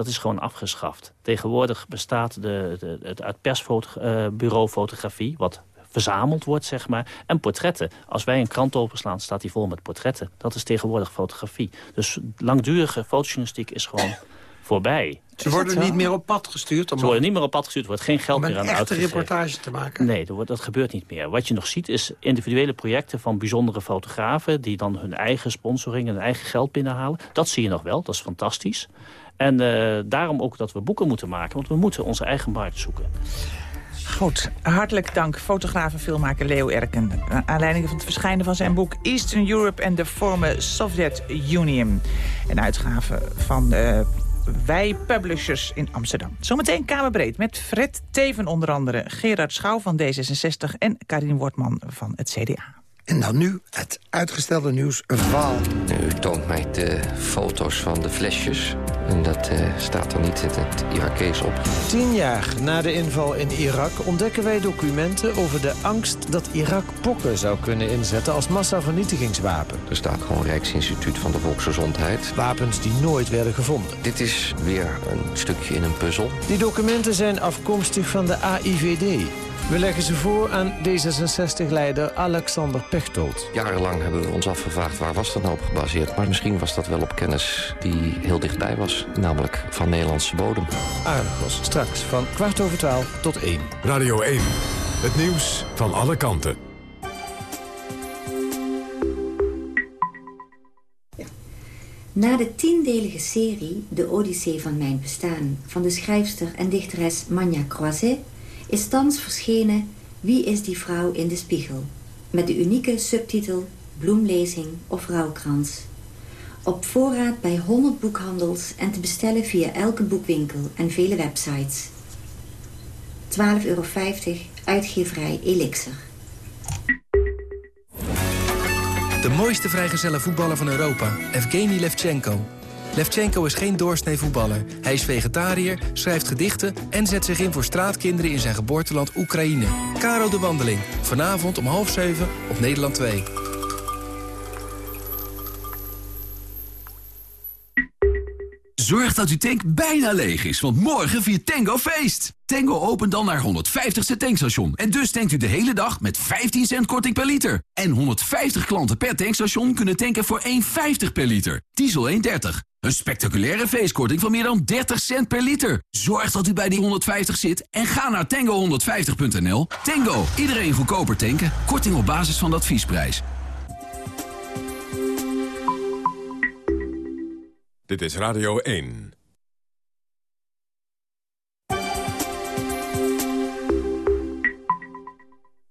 Dat is gewoon afgeschaft. Tegenwoordig bestaat de, de, het uit persbureau fotografie... wat verzameld wordt, zeg maar. En portretten. Als wij een krant openslaan, staat die vol met portretten. Dat is tegenwoordig fotografie. Dus langdurige fotojournalistiek is gewoon voorbij. Ze worden niet meer op pad gestuurd? Om Ze worden niet meer op pad gestuurd. Er wordt geen geld meer aan uitgegeven. Om een echte reportage te maken? Nee, dat, wordt, dat gebeurt niet meer. Wat je nog ziet is individuele projecten van bijzondere fotografen... die dan hun eigen sponsoring en hun eigen geld binnenhalen. Dat zie je nog wel, dat is fantastisch. En uh, daarom ook dat we boeken moeten maken. Want we moeten onze eigen markt zoeken. Goed, hartelijk dank fotograaf en filmmaker Leo Erken. Aanleiding van het verschijnen van zijn boek Eastern Europe and the Former Soviet Union. Een uitgave van uh, Wij Publishers in Amsterdam. Zometeen Kamerbreed met Fred Teven onder andere, Gerard Schouw van D66 en Karin Wortman van het CDA. En dan nu het uitgestelde nieuws Vaal. U toont mij de foto's van de flesjes. En dat uh, staat er niet in het Irakees op. Tien jaar na de inval in Irak ontdekken wij documenten over de angst dat Irak pokken zou kunnen inzetten als massavernietigingswapen. Er staat gewoon Rijksinstituut van de Volksgezondheid. Wapens die nooit werden gevonden. Dit is weer een stukje in een puzzel. Die documenten zijn afkomstig van de AIVD. We leggen ze voor aan D66-leider Alexander Pechtold. Jarenlang hebben we ons afgevraagd waar was dat nou op gebaseerd. Maar misschien was dat wel op kennis die heel dichtbij was. Namelijk van Nederlandse bodem. Argos, straks van kwart over twaalf tot één. Radio 1, het nieuws van alle kanten. Na de tiendelige serie De Odyssee van mijn bestaan... van de schrijfster en dichteres Manja Croiset is thans verschenen Wie is die vrouw in de spiegel? Met de unieke subtitel Bloemlezing of Rouwkrans. Op voorraad bij 100 boekhandels en te bestellen via elke boekwinkel en vele websites. 12,50 euro, uitgeverij Elixir. De mooiste vrijgezelle voetballer van Europa, Evgeny Levchenko Levchenko is geen doorsnee voetballer. Hij is vegetariër, schrijft gedichten en zet zich in voor straatkinderen in zijn geboorteland Oekraïne. Caro de Wandeling, vanavond om half zeven op Nederland 2. Zorg dat uw tank bijna leeg is, want morgen viert Tango feest. Tango opent dan naar 150ste tankstation. En dus tankt u de hele dag met 15 cent korting per liter. En 150 klanten per tankstation kunnen tanken voor 1,50 per liter. Diesel 1,30. Een spectaculaire feestkorting van meer dan 30 cent per liter. Zorg dat u bij die 150 zit en ga naar tango150.nl. Tango, iedereen goedkoper tanken. Korting op basis van de adviesprijs. Dit is Radio 1.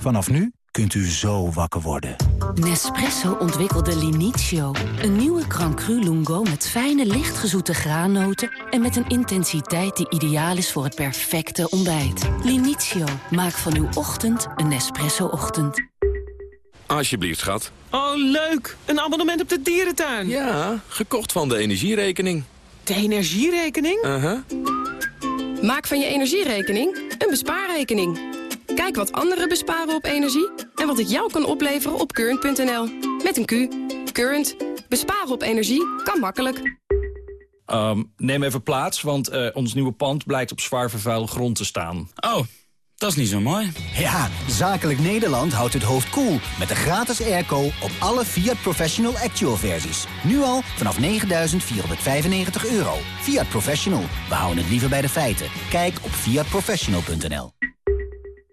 Vanaf nu kunt u zo wakker worden. Nespresso ontwikkelde Linizio. Een nieuwe Cru Lungo met fijne, lichtgezoete graannoten... en met een intensiteit die ideaal is voor het perfecte ontbijt. Linizio, maak van uw ochtend een Nespresso-ochtend. Alsjeblieft, schat. Oh, leuk! Een abonnement op de dierentuin. Ja, gekocht van de energierekening. De energierekening? Uh-huh. Maak van je energierekening een bespaarrekening. Kijk wat anderen besparen op energie en wat het jou kan opleveren op current.nl. Met een Q. Current. Besparen op energie kan makkelijk. Um, neem even plaats, want uh, ons nieuwe pand blijkt op zwaar vervuilde grond te staan. Oh, dat is niet zo mooi. Ja, Zakelijk Nederland houdt het hoofd koel cool met de gratis airco op alle Fiat Professional Actual versies. Nu al vanaf 9.495 euro. Fiat Professional, we houden het liever bij de feiten. Kijk op fiatprofessional.nl.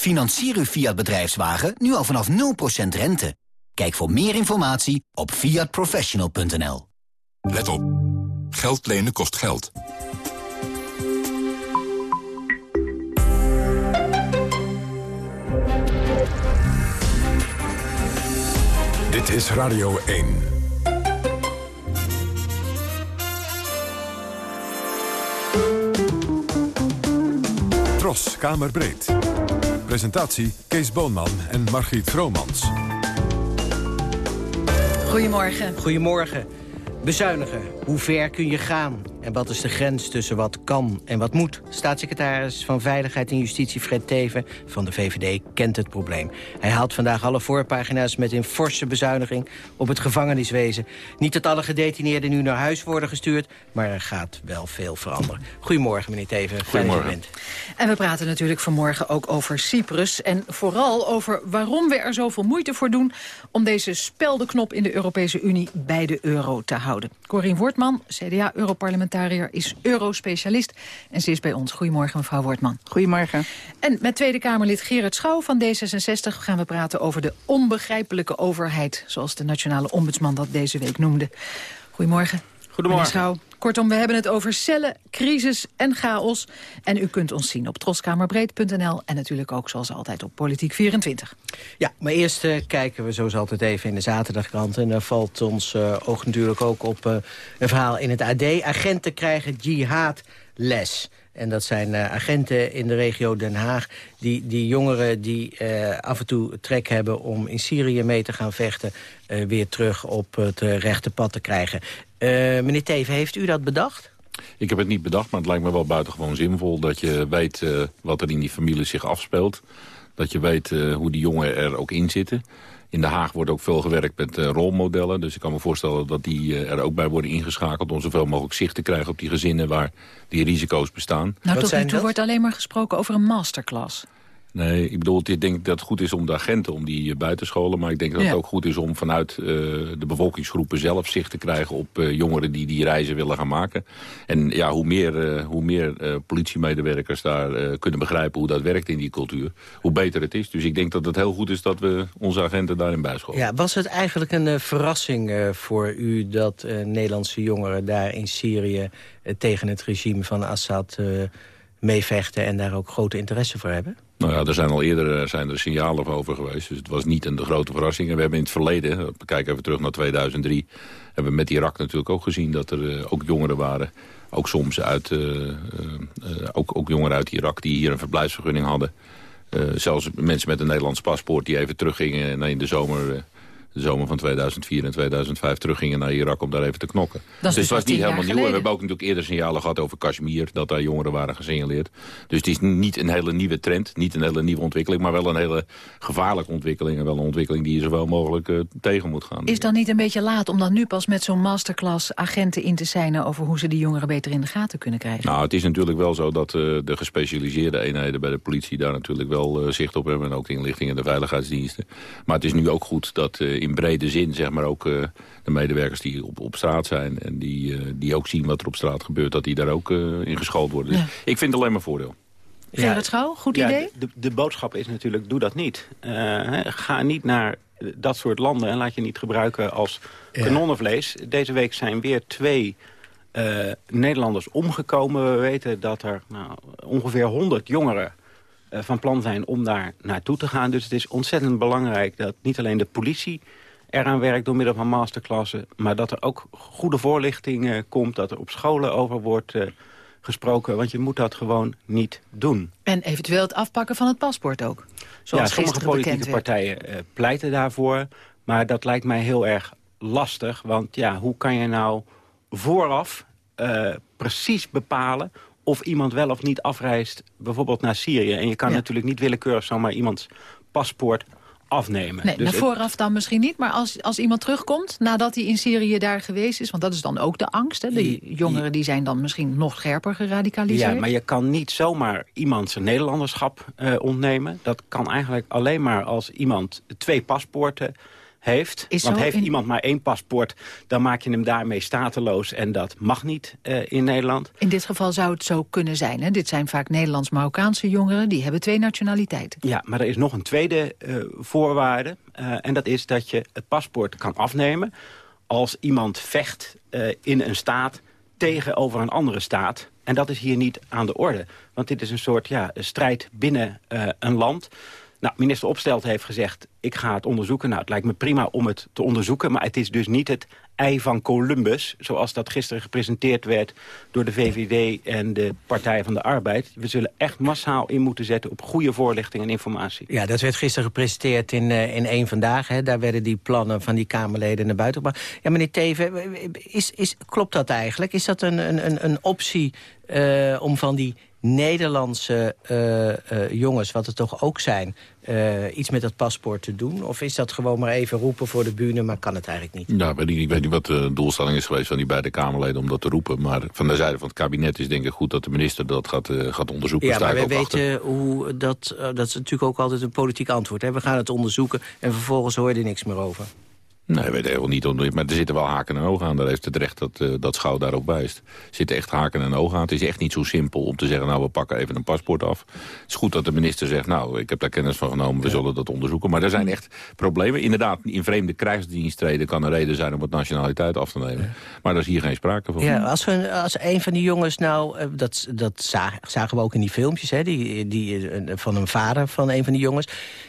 Financier uw Fiat bedrijfswagen nu al vanaf 0% rente. Kijk voor meer informatie op fiatprofessional.nl. Let op. Geld lenen kost geld. Dit is Radio 1. Tros, Kamerbreed. Presentatie Kees Boonman en Margriet Vromans. Goedemorgen. Goedemorgen. Bezuinigen. Hoe ver kun je gaan? En wat is de grens tussen wat kan en wat moet? Staatssecretaris van Veiligheid en Justitie Fred Teven van de VVD kent het probleem. Hij haalt vandaag alle voorpagina's met een forse bezuiniging op het gevangeniswezen. Niet dat alle gedetineerden nu naar huis worden gestuurd, maar er gaat wel veel veranderen. Goedemorgen meneer Teven. Goedemorgen. En we praten natuurlijk vanmorgen ook over Cyprus en vooral over waarom we er zoveel moeite voor doen om deze speldenknop in de Europese Unie bij de euro te houden. Corien Wortman, CDA-europarlementariër is eurospecialist. En ze is bij ons. Goedemorgen, mevrouw Wortman. Goedemorgen. En met Tweede Kamerlid Gerard Schouw van D66 gaan we praten over de onbegrijpelijke overheid. Zoals de nationale ombudsman dat deze week noemde. Goedemorgen. Goedemorgen. Kortom, we hebben het over cellen, crisis en chaos. En u kunt ons zien op troskamerbreed.nl en natuurlijk ook zoals altijd op Politiek24. Ja, maar eerst uh, kijken we zoals altijd even in de zaterdagkrant. En daar valt ons uh, oog natuurlijk ook op uh, een verhaal in het AD. Agenten krijgen jihadles. En dat zijn uh, agenten in de regio Den Haag. Die, die jongeren die uh, af en toe trek hebben om in Syrië mee te gaan vechten... Uh, weer terug op het rechte pad te krijgen. meneer Teven, heeft u dat bedacht? Ik heb het niet bedacht, maar het lijkt me wel buitengewoon zinvol... dat je weet wat er in die familie zich afspeelt. Dat je weet hoe die jongeren er ook in zitten. In Den Haag wordt ook veel gewerkt met uh, rolmodellen. Dus ik kan me voorstellen dat die uh, er ook bij worden ingeschakeld... om zoveel mogelijk zicht te krijgen op die gezinnen waar die risico's bestaan. Nou, tot nu toe wordt alleen maar gesproken over een masterclass. Nee, ik bedoel, ik denk dat het goed is om de agenten om die buiten scholen. Maar ik denk dat ja. het ook goed is om vanuit uh, de bevolkingsgroepen zelf zicht te krijgen op uh, jongeren die die reizen willen gaan maken. En ja, hoe meer, uh, hoe meer politiemedewerkers daar kunnen begrijpen hoe dat werkt in die cultuur, hoe beter het is. Dus ik denk dat het heel goed is dat we onze agenten daarin bijscholen. Ja, was het eigenlijk een verrassing voor u dat Nederlandse jongeren daar in Syrië tegen het regime van Assad meevechten en daar ook grote interesse voor hebben? Nou ja, er zijn al eerder zijn er signalen over geweest. Dus het was niet een de grote verrassing. En we hebben in het verleden, we kijken even terug naar 2003... hebben we met Irak natuurlijk ook gezien dat er uh, ook jongeren waren. Ook soms uit, ook, ook jongeren uit Irak die hier een verblijfsvergunning hadden. zelfs mensen met een Nederlands paspoort die even teruggingen in de zomer de zomer van 2004 en 2005 teruggingen naar Irak om daar even te knokken. dus het was niet helemaal nieuw. En we hebben ook natuurlijk eerder signalen gehad over Kashmir, dat daar jongeren waren gesignaleerd. Dus het is niet een hele nieuwe trend, niet een hele nieuwe ontwikkeling, maar wel een hele gevaarlijke ontwikkeling. En wel een ontwikkeling die je zowel mogelijk uh, tegen moet gaan. Is dan niet een beetje laat om dan nu pas met zo'n masterclass agenten in te zijn over hoe ze die jongeren beter in de gaten kunnen krijgen? Nou, het is natuurlijk wel zo dat uh, de gespecialiseerde eenheden bij de politie daar natuurlijk wel uh, zicht op hebben. En ook de inlichting en de veiligheidsdiensten. Maar het is nu ook goed dat in brede zin zeg maar ook uh, de medewerkers die op, op straat zijn... en die, uh, die ook zien wat er op straat gebeurt, dat die daar ook uh, in geschoold worden. Dus ja. ik vind het alleen maar voordeel. Gerrit Schouw, goed ja, idee? De, de, boodschap is natuurlijk, doe dat niet. ga niet naar dat soort landen en laat je niet gebruiken als ja. kanonnenvlees. Deze week zijn weer twee Nederlanders omgekomen. We weten dat er nou, ongeveer 100 jongeren van plan zijn om daar naartoe te gaan. Dus het is ontzettend belangrijk dat niet alleen de politie eraan werkt door middel van masterklassen... maar dat er ook goede voorlichting uh, komt, dat er op scholen over wordt uh, gesproken. Want je moet dat gewoon niet doen. En eventueel het afpakken van het paspoort ook. Zoals ja, sommige politieke partijen uh, pleiten daarvoor. Maar dat lijkt mij heel erg lastig. Want ja, hoe kan je nou vooraf precies bepalen of iemand wel of niet afreist, bijvoorbeeld naar Syrië. En je kan ja. natuurlijk niet willekeurig zomaar iemands paspoort afnemen. Nee, dus vooraf dan misschien niet, maar als, als iemand terugkomt... nadat hij in Syrië daar geweest is, want dat is dan ook de angst. Hè? De jongeren die zijn dan misschien nog scherper geradicaliseerd. Ja, maar je kan niet zomaar iemand zijn Nederlanderschap uh, ontnemen. Dat kan eigenlijk alleen maar als iemand twee paspoorten heeft. Is Want heeft in- iemand maar één paspoort... dan maak je hem daarmee stateloos en dat mag niet eh, in Nederland. In dit geval zou het zo kunnen zijn. Hè? Dit zijn vaak Nederlands-Marokkaanse jongeren. Die hebben twee nationaliteiten. Ja, maar er is nog een tweede eh, voorwaarde. eh, en dat is dat je het paspoort kan afnemen... als iemand vecht in een staat tegenover een andere staat. En dat is hier niet aan de orde. Want dit is een soort ja, strijd binnen een land. Nou, minister Opstelt heeft gezegd, ik ga het onderzoeken. Nou, het lijkt me prima om het te onderzoeken. Maar het is dus niet het ei van Columbus... zoals dat gisteren gepresenteerd werd door de VVD en de Partij van de Arbeid. We zullen echt massaal in moeten zetten op goede voorlichting en informatie. Ja, dat werd gisteren gepresenteerd in, eh, in één Vandaag. Hè. Daar werden die plannen van die Kamerleden naar buiten gebracht. Ja, meneer Teven, is, is, klopt dat eigenlijk? Is dat een, een, een- een optie eh, om van die Nederlandse eh, eh, jongens, wat het toch ook zijn... eh, iets met dat paspoort te doen? Of is dat gewoon maar even roepen voor de bühne, maar kan het eigenlijk niet? Ja, weet ik, ik weet niet wat de doelstelling is geweest van die beide Kamerleden om dat te roepen. Maar van de zijde van het kabinet is denk ik goed dat de minister dat gaat, gaat onderzoeken. Ja, maar achter. weten hoe dat... dat is natuurlijk ook altijd een politiek antwoord. Hè. We gaan het onderzoeken en vervolgens hoor je er niks meer over. Nee, we weten helemaal niet. Maar er zitten wel haken en ogen aan. Daar heeft het recht dat, eh, dat Schouw daarop wijst. Er zitten echt haken en ogen aan. Het is echt niet zo simpel om te zeggen... nou, we pakken even een paspoort af. Het is goed dat de minister zegt... nou, ik heb daar kennis van genomen, we zullen dat onderzoeken. Maar er zijn echt problemen. Inderdaad, in vreemde krijgsdienst treden kan een reden zijn... om het nationaliteit af te nemen. Maar daar is hier geen sprake van. Ja, als, we, als een van die jongens nou, eh, dat, dat za- zagen we ook in die filmpjes... Hè, die, die, van een vader van een van die jongens...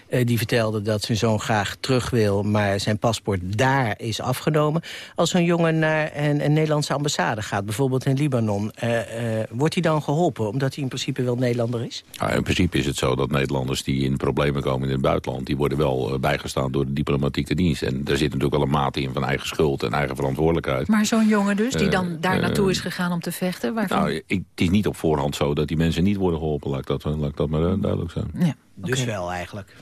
eh, die vertelde dat zijn zoon graag terug wil... maar zijn paspoort daar is afgenomen. Als zo'n jongen naar een, een Nederlandse ambassade gaat, bijvoorbeeld in Libanon... eh, eh, wordt hij dan geholpen, omdat hij in principe wel Nederlander is? Ja, in principe is het zo dat Nederlanders die in problemen komen in het buitenland... die worden wel eh, bijgestaan door de diplomatieke dienst. En daar zit natuurlijk wel een mate in van eigen schuld en eigen verantwoordelijkheid. Maar zo'n jongen dus, die dan daar naartoe is gegaan om te vechten... waarvan... Nou, ik, het is niet op voorhand zo dat die mensen niet worden geholpen. Laat ik dat, laat ik dat maar duidelijk zijn. Ja, Dus wel eigenlijk.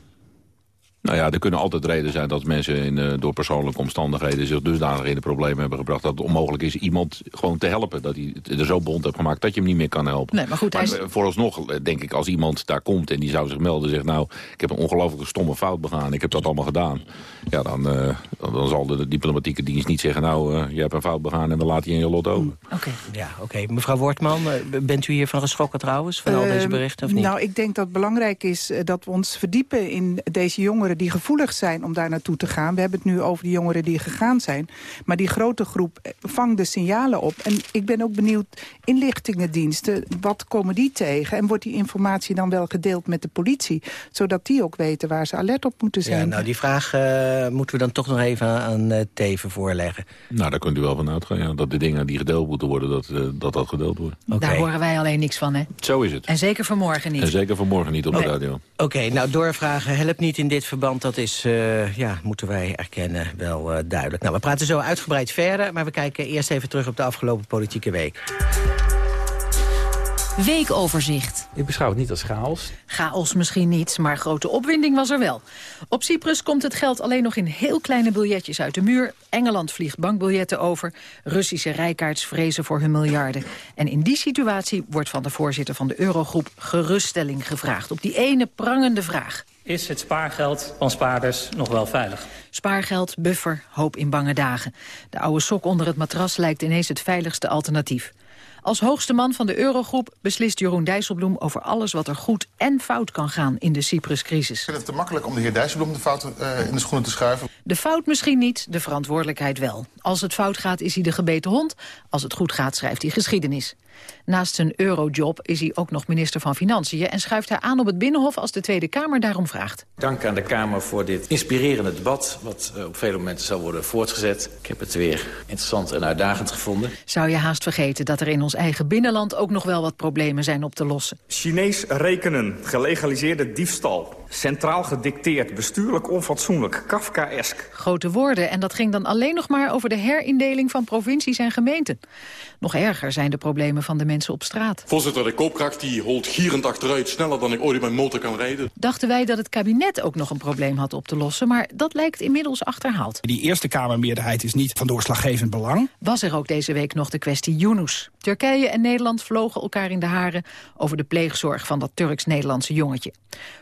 Nou ja, er kunnen altijd redenen zijn dat mensen in, eh, door persoonlijke omstandigheden... zich dusdanig in de problemen hebben gebracht... dat het onmogelijk is iemand gewoon te helpen. Dat hij het er zo bond hebt gemaakt dat je hem niet meer kan helpen. Nee, maar goed, hij is- eh, vooralsnog eh, denk ik als iemand daar komt en die zou zich melden... en zegt nou, ik heb een ongelooflijk stomme fout begaan. Ik heb dat allemaal gedaan. Ja, dan, eh, dan, dan zal de diplomatieke dienst niet zeggen... nou, je hebt een fout begaan en we laten je in je lot over. Oké. Ja, oké. Mevrouw Wortman, bent u hiervan geschrokken trouwens, van al deze Ehm, berichten of niet? Nou, ik denk dat het belangrijk is dat we ons verdiepen in deze jongeren die gevoelig zijn om daar naartoe te gaan. We hebben het nu over de jongeren die gegaan zijn. Maar die grote groep eh, vangt de signalen op. En ik ben ook benieuwd, inlichtingendiensten, wat komen die tegen? En wordt die informatie dan wel gedeeld met de politie? Zodat die ook weten waar ze alert op moeten zijn. Ja, nou, die vraag eh, moeten we dan toch nog even aan eh, Teven voorleggen. Nou, daar kunt u wel van uitgaan, ja. Dat de dingen die gedeeld moeten worden, dat eh, dat, dat gedeeld wordt. Daar horen wij alleen niks van, hè? Zo is het. En zeker vanmorgen niet. En zeker vanmorgen niet op de radio. Oké, nou doorvragen helpt niet in dit verband. Dat is, eh, ja, moeten wij erkennen, wel eh, duidelijk. Nou, we praten zo uitgebreid verder, maar we kijken eerst even terug op de afgelopen politieke week. Weekoverzicht. Ik beschouw het niet als chaos. Chaos misschien niet, maar grote opwinding was er wel. Op Cyprus komt het geld alleen nog in heel kleine biljetjes uit de muur. Engeland vliegt bankbiljetten over. Russische rijkaards vrezen voor hun miljarden. En in die situatie wordt van de voorzitter van de Eurogroep geruststelling gevraagd. Op die ene prangende vraag. Is het spaargeld van spaarders nog wel veilig? Spaargeld, buffer, hoop in bange dagen. De oude sok onder het matras lijkt ineens het veiligste alternatief. Als hoogste man van de Eurogroep beslist Jeroen Dijsselbloem over alles wat er goed en fout kan gaan in de Cyprus-crisis. Ik vind het te makkelijk om de heer Dijsselbloem de fout eh, in de schoenen te schuiven. De fout misschien niet, de verantwoordelijkheid wel. Als het fout gaat is hij de gebeten hond, als het goed gaat schrijft hij geschiedenis. Naast zijn eurojob is hij ook nog minister van Financiën... en schuift hij aan op het Binnenhof als de Tweede Kamer daarom vraagt. Dank aan de Kamer voor dit inspirerende debat... wat eh, op vele momenten zal worden voortgezet. Ik heb het weer interessant en uitdagend gevonden. Zou je haast vergeten dat er in ons eigen binnenland... ook nog wel wat problemen zijn op te lossen. Chinees rekenen, gelegaliseerde diefstal. Centraal gedicteerd, bestuurlijk onfatsoenlijk, Kafkaesk. Grote woorden en dat ging dan alleen nog maar over de herindeling van provincies en gemeenten. Nog erger zijn de problemen van de mensen op straat. Voorzitter, de koopkracht die holt gierend achteruit, sneller dan ik ooit in mijn motor kan rijden. Dachten wij dat het kabinet ook nog een probleem had op te lossen... maar dat lijkt inmiddels achterhaald. Die Eerste Kamermeerderheid is niet van doorslaggevend belang. Was er ook deze week nog de kwestie Yunus. Turkije en Nederland vlogen elkaar in de haren... over de pleegzorg van dat Turks-Nederlandse jongetje.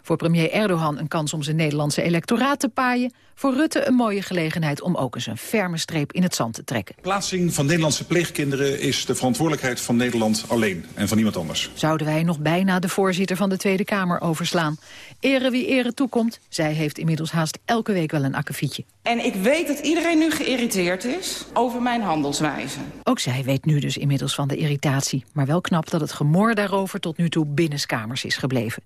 Voor premier Erdogan een kans om zijn Nederlandse electoraat te paaien. Voor Rutte een mooie gelegenheid om ook eens een ferme streep in het zand te trekken. Plaatsing van Nederlandse pleegkinderen is de verantwoordelijkheid van Nederland alleen en van niemand anders. Zouden wij nog bijna de voorzitter van de Tweede Kamer overslaan. Ere wie ere toekomt, zij heeft inmiddels haast elke week wel een akkefietje. En ik weet dat iedereen nu geïrriteerd is over mijn handelswijze. Ook zij weet nu dus inmiddels van de irritatie. Maar wel knap dat het gemor daarover tot nu toe binnenskamers is gebleven.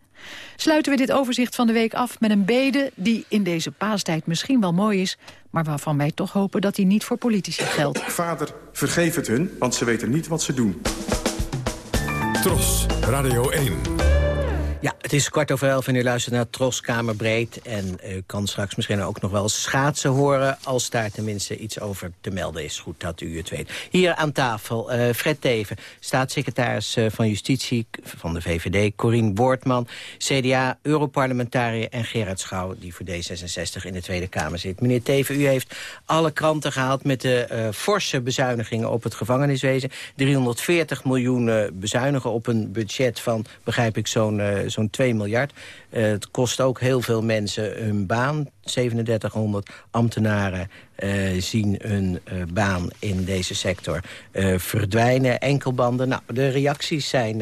Sluiten we dit overzicht van de week af met een bede... die in deze paastijd misschien wel mooi is... maar waarvan wij toch hopen dat die niet voor politici geldt. Vader, vergeef het hun, want ze weten niet wat ze doen. Tros, Radio 1. Ja, het is kwart over elf en u luistert naar Tros Kamerbreed. En u kan straks misschien ook nog wel schaatsen horen... als daar tenminste iets over te melden is. Goed dat u het weet. Hier aan tafel uh, Fred Teven, staatssecretaris uh, van Justitie van de VVD... Corien Boortman, CDA, Europarlementariër... en Gerard Schouw, die voor D66 in de Tweede Kamer zit. Meneer Teven, u heeft alle kranten gehaald... met de uh, forse bezuinigingen op het gevangeniswezen. 340 miljoen bezuinigen op een budget van, begrijp ik, zo'n zo'n 2 miljard. Uh, het kost ook heel veel mensen hun baan. 3700 ambtenaren uh, zien hun uh, baan in deze sector verdwijnen. Enkelbanden. Nou, de reacties zijn,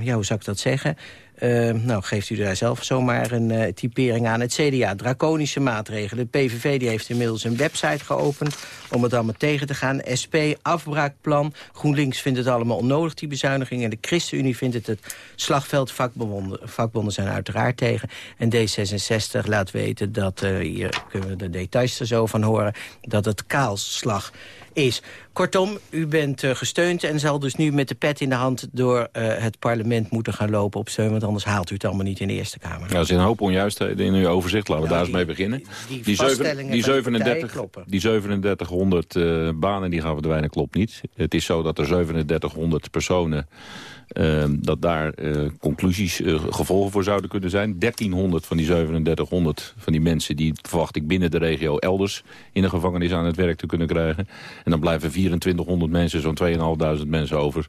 ja, hoe zou ik dat zeggen... Uh, nou, geeft u daar zelf zomaar een uh, typering aan. Het CDA, draconische maatregelen. De PVV die heeft inmiddels een website geopend om het allemaal tegen te gaan. SP, afbraakplan. GroenLinks vindt het allemaal onnodig, die bezuiniging. En de ChristenUnie vindt het het slagveld. Vakbonden, vakbonden zijn uiteraard tegen. En D66 laat weten dat, uh, hier kunnen we de details er zo van horen... dat het kaalslag is. Kortom, u bent uh, gesteund en zal dus nu met de pet in de hand... door uh, het parlement moeten gaan lopen op steun... want anders haalt u het allemaal niet in de Eerste Kamer. Ja, er zijn een hoop onjuistheden in uw overzicht. Laten we nou, daar eens mee beginnen. Die, die, die, die 37, die 3700 uh, banen die gaan verdwijnen klopt niet. Het is zo dat er 3700 personen... Uh, dat daar uh, conclusies, uh, gevolgen voor zouden kunnen zijn. 1300 van die 3700 van die mensen... die verwacht ik binnen de regio elders in de gevangenis aan het werk te kunnen krijgen. En dan blijven 2400 mensen, zo'n 2500 mensen over...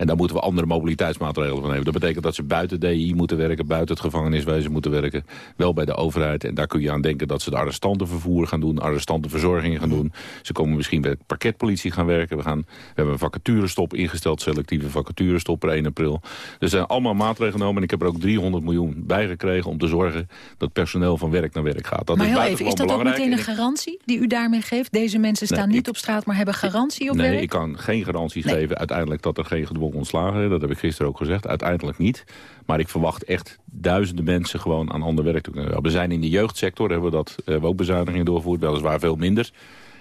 En daar moeten we andere mobiliteitsmaatregelen van hebben. Dat betekent dat ze buiten DI moeten werken, buiten het gevangeniswezen moeten werken. Wel bij de overheid. En daar kun je aan denken dat ze de arrestantenvervoer gaan doen, arrestantenverzorging gaan doen. Ze komen misschien bij de parketpolitie gaan werken. We, gaan, we hebben een vacaturestop ingesteld, selectieve vacaturestop per 1 april. er zijn allemaal maatregelen genomen. En ik heb er ook 300 miljoen bij gekregen om te zorgen dat personeel van werk naar werk gaat. Dat maar is heel even, is dat ook meteen een garantie die u daarmee geeft? Deze mensen staan nee, niet ik, op straat, maar hebben garantie op nee, werk? Nee, ik kan geen garantie nee. geven uiteindelijk dat er geen gedwongen ontslagen. Dat heb ik gisteren ook gezegd. Uiteindelijk niet. Maar ik verwacht echt duizenden mensen gewoon aan ander werk te kunnen. We zijn in de jeugdsector, hebben we, dat, hebben we ook bezuinigingen doorgevoerd. Weliswaar veel minder.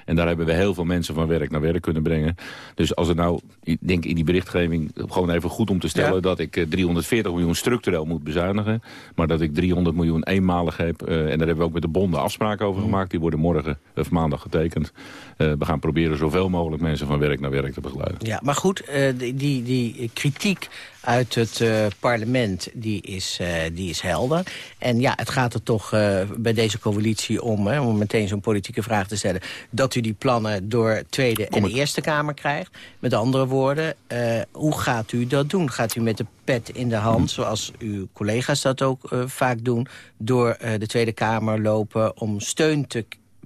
En daar hebben we heel veel mensen van werk naar werk kunnen brengen. Dus als het nou, ik denk in die berichtgeving, gewoon even goed om te stellen... Ja. dat ik 340 miljoen structureel moet bezuinigen. Maar dat ik 300 miljoen eenmalig heb. Uh, en daar hebben we ook met de bonden afspraken over gemaakt. Die worden morgen of maandag getekend. Uh, we gaan proberen zoveel mogelijk mensen van werk naar werk te begeleiden. Ja, maar goed, die, die, die kritiek uit het uh, parlement, die is, uh, die is helder. En ja, het gaat er toch uh, bij deze coalitie om, hè, om meteen zo'n politieke vraag te stellen... dat u die plannen door Tweede Kom en Eerste Kamer krijgt. Met andere woorden, hoe gaat u dat doen? Gaat u met de pet in de hand, zoals uw collega's dat ook vaak doen... door de Tweede Kamer lopen om steun te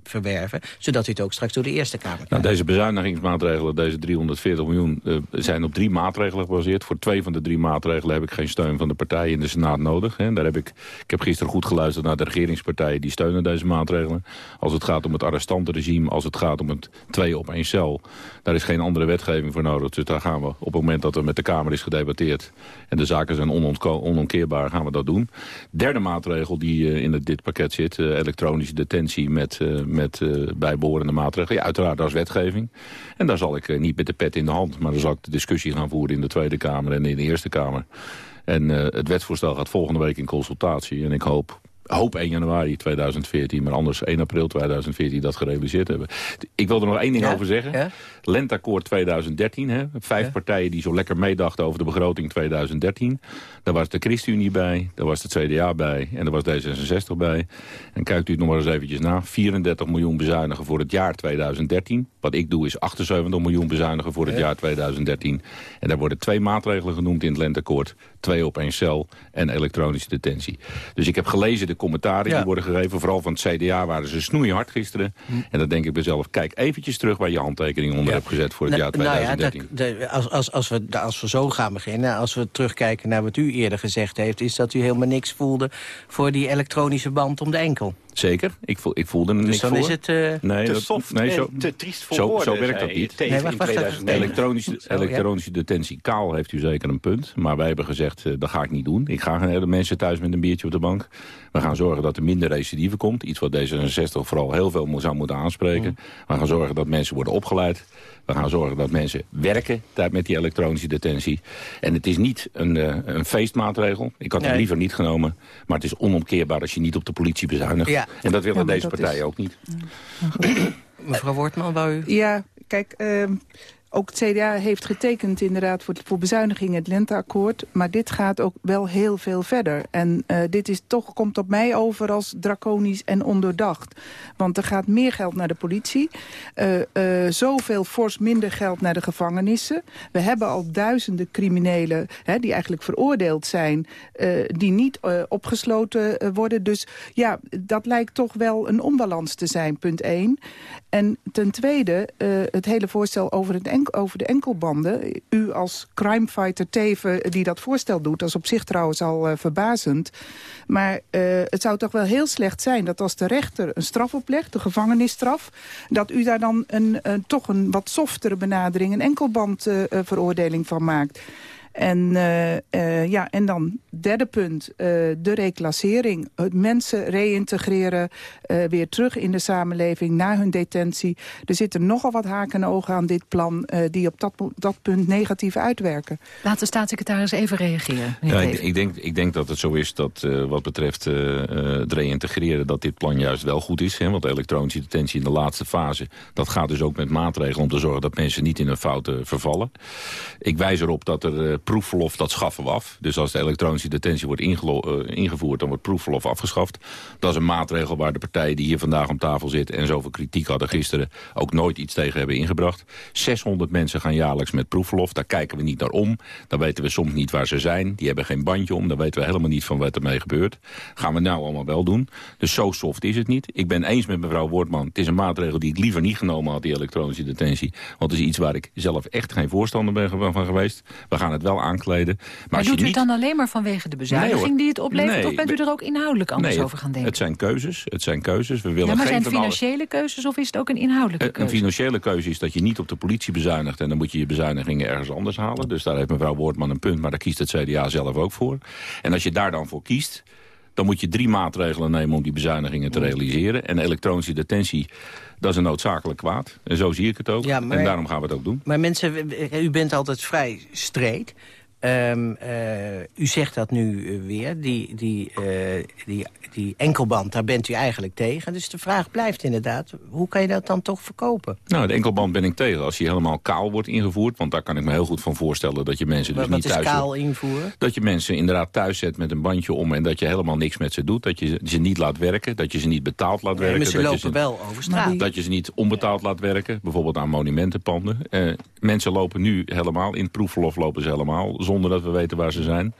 verwerven... zodat u het ook straks door de Eerste Kamer krijgt. Nou, deze bezuinigingsmaatregelen, deze 340 miljoen... Uh, zijn op drie maatregelen gebaseerd. Voor twee van de drie maatregelen heb ik geen steun van de partijen in de Senaat nodig. Hè. Daar heb ik, ik heb gisteren goed geluisterd naar de regeringspartijen... die steunen deze maatregelen. Als het gaat om het arrestantenregime, als het gaat om het twee op één cel... daar is geen andere wetgeving voor nodig. Dus daar gaan we op het moment dat er met de Kamer is gedebatteerd... en de zaken zijn onomkeerbaar, gaan we dat doen. Derde maatregel die uh, in dit pakket zit... Uh, elektronische detentie met met uh, bijbehorende maatregelen. Ja, uiteraard als wetgeving. En daar zal ik uh, niet met de pet in de hand, maar dan zal ik de discussie gaan voeren in de Tweede Kamer en in de Eerste Kamer. En uh, het wetsvoorstel gaat volgende week in consultatie. En ik hoop hoop 1 januari 2014, maar anders 1 april 2014 dat gerealiseerd hebben. Ik wil er nog één ding over zeggen. Ja? Lentakkoord 2013, hè? vijf partijen die zo lekker meedachten over de begroting 2013. Daar was de ChristenUnie bij, daar was de CDA bij en daar was D66 bij. En kijkt u het nog maar eens eventjes na. 34 miljoen bezuinigen voor het jaar 2013. Wat ik doe is 78 miljoen bezuinigen voor het jaar 2013. En daar worden twee maatregelen genoemd in het lentakkoord. Twee op één cel en elektronische detentie. Dus ik heb gelezen de commentaren die worden gegeven. Vooral van het CDA waren ze snoeihard gisteren. Hm. En dan denk ik mezelf, kijk eventjes terug waar je handtekening onder hebt gezet voor het jaar 2013. Nou ja, dat, als, als, als, we, als we zo gaan beginnen, als we terugkijken naar wat u eerder gezegd heeft... is dat u helemaal niks voelde voor die elektronische band om de enkel. Zeker, ik, voel, ik voelde er dus niks dan voor. is het uh, nee, te dat, soft nee, zo, te triest voor zo, woorden, zo werkt dat niet. Nee, wacht, wacht, elektronische, zo, elektronische ja. detentie, kaal heeft u zeker een punt. Maar wij hebben gezegd, uh, dat ga ik niet doen. Ik ga de mensen thuis met een biertje op de bank. We gaan zorgen dat er minder recidive komt. Iets wat D66 vooral heel veel zou moeten aanspreken. Mm. We gaan zorgen dat mensen worden opgeleid. We gaan zorgen dat mensen werken met die elektronische detentie. En het is niet een, uh, een feestmaatregel. Ik had het liever niet genomen. Maar het is onomkeerbaar als je niet op de politie bezuinigt. Ja. En dat willen ja, deze partijen is... ook niet. Mevrouw Wortman, wou u... Ja, kijk... Uh, ook het CDA heeft getekend inderdaad voor, voor bezuiniging het lenteakkoord. Maar dit gaat ook wel heel veel verder. En uh, dit is toch, komt op mij over als draconisch en ondoordacht. Want er gaat meer geld naar de politie. Uh, uh, zoveel fors minder geld naar de gevangenissen. We hebben al duizenden criminelen hè, die eigenlijk veroordeeld zijn. die niet opgesloten worden. Dus ja, dat lijkt toch wel een onbalans te zijn, punt 1. En ten tweede, het hele voorstel over het over de enkelbanden. U als crimefighter Teven die dat voorstel doet... dat is op zich trouwens al uh, verbazend. Maar het zou toch wel heel slecht zijn dat als de rechter een straf oplegt... de gevangenisstraf, dat u daar dan een, toch een wat softere benadering... een enkelbandveroordeling van maakt. En, uh, uh, ja, en dan derde punt, uh, de reclassering. Het mensen reïntegreren weer terug in de samenleving na hun detentie. Er zitten nogal wat haken en ogen aan dit plan die op dat, dat punt negatief uitwerken. Laat de staatssecretaris even reageren. Ja, ik, ik, denk, ik denk dat het zo is dat wat betreft het reïntegreren... dat dit plan juist wel goed is. Hè, want elektronische detentie in de laatste fase... dat gaat dus ook met maatregelen om te zorgen dat mensen niet in een fouten vervallen. Ik wijs erop dat er proefverlof, dat schaffen we af. Dus als de elektronische detentie wordt uh, ingevoerd, dan wordt proefverlof afgeschaft. Dat is een maatregel waar de partijen die hier vandaag om tafel zitten... en zoveel kritiek hadden gisteren ook nooit iets tegen hebben ingebracht. 600 mensen gaan jaarlijks met proefverlof. Daar kijken we niet naar om. Dan weten we soms niet waar ze zijn. Die hebben geen bandje om. Dan weten we helemaal niet van wat ermee gebeurt. Gaan we nou allemaal wel doen. Dus zo soft is het niet. Ik ben eens met mevrouw Woordman. Het is een maatregel die ik liever niet genomen had, die elektronische detentie. Want het is iets waar ik zelf echt geen voorstander ben van geweest. We gaan het wel aankleden. Maar, doet u niet... dan alleen maar vanwege de bezuiniging nee, die het oplevert? Nee, of bent u er ook inhoudelijk anders nee, over gaan denken? Het zijn keuzes. Het zijn keuzes. We willen ja, maar geen zijn van financiële alle... keuzes of is het ook een inhoudelijke een, keuze? Een financiële keuze is dat je niet op de politie bezuinigt... en dan moet je je bezuinigingen ergens anders halen. Dus daar heeft mevrouw Woordman een punt, maar daar kiest het CDA zelf ook voor. En als je daar dan voor kiest dan moet je drie maatregelen nemen om die bezuinigingen te realiseren. En elektronische detentie, dat is een noodzakelijk kwaad. En zo zie ik het ook. Ja, maar, en daarom gaan we het ook doen. Maar mensen, u bent altijd vrij streed. Um, uh, u zegt dat nu uh, weer, die, die, uh, die, die enkelband, daar bent u eigenlijk tegen. Dus de vraag blijft inderdaad, hoe kan je dat dan toch verkopen? Nou, de enkelband ben ik tegen. Als die helemaal kaal wordt ingevoerd, want daar kan ik me heel goed van voorstellen... dat je mensen dus niet thuis... Kaal invoeren? Dat je mensen inderdaad thuis zet met een bandje om... en dat je helemaal niks met ze doet. Dat je ze niet laat werken, dat je ze niet betaald laat nee, werken. Maar ze dat lopen je ze, wel over straat. Dat je ze niet onbetaald laat werken, bijvoorbeeld aan monumentenpanden. mensen lopen nu helemaal, in het proefverlof lopen ze helemaal... zonder dat we weten waar ze zijn.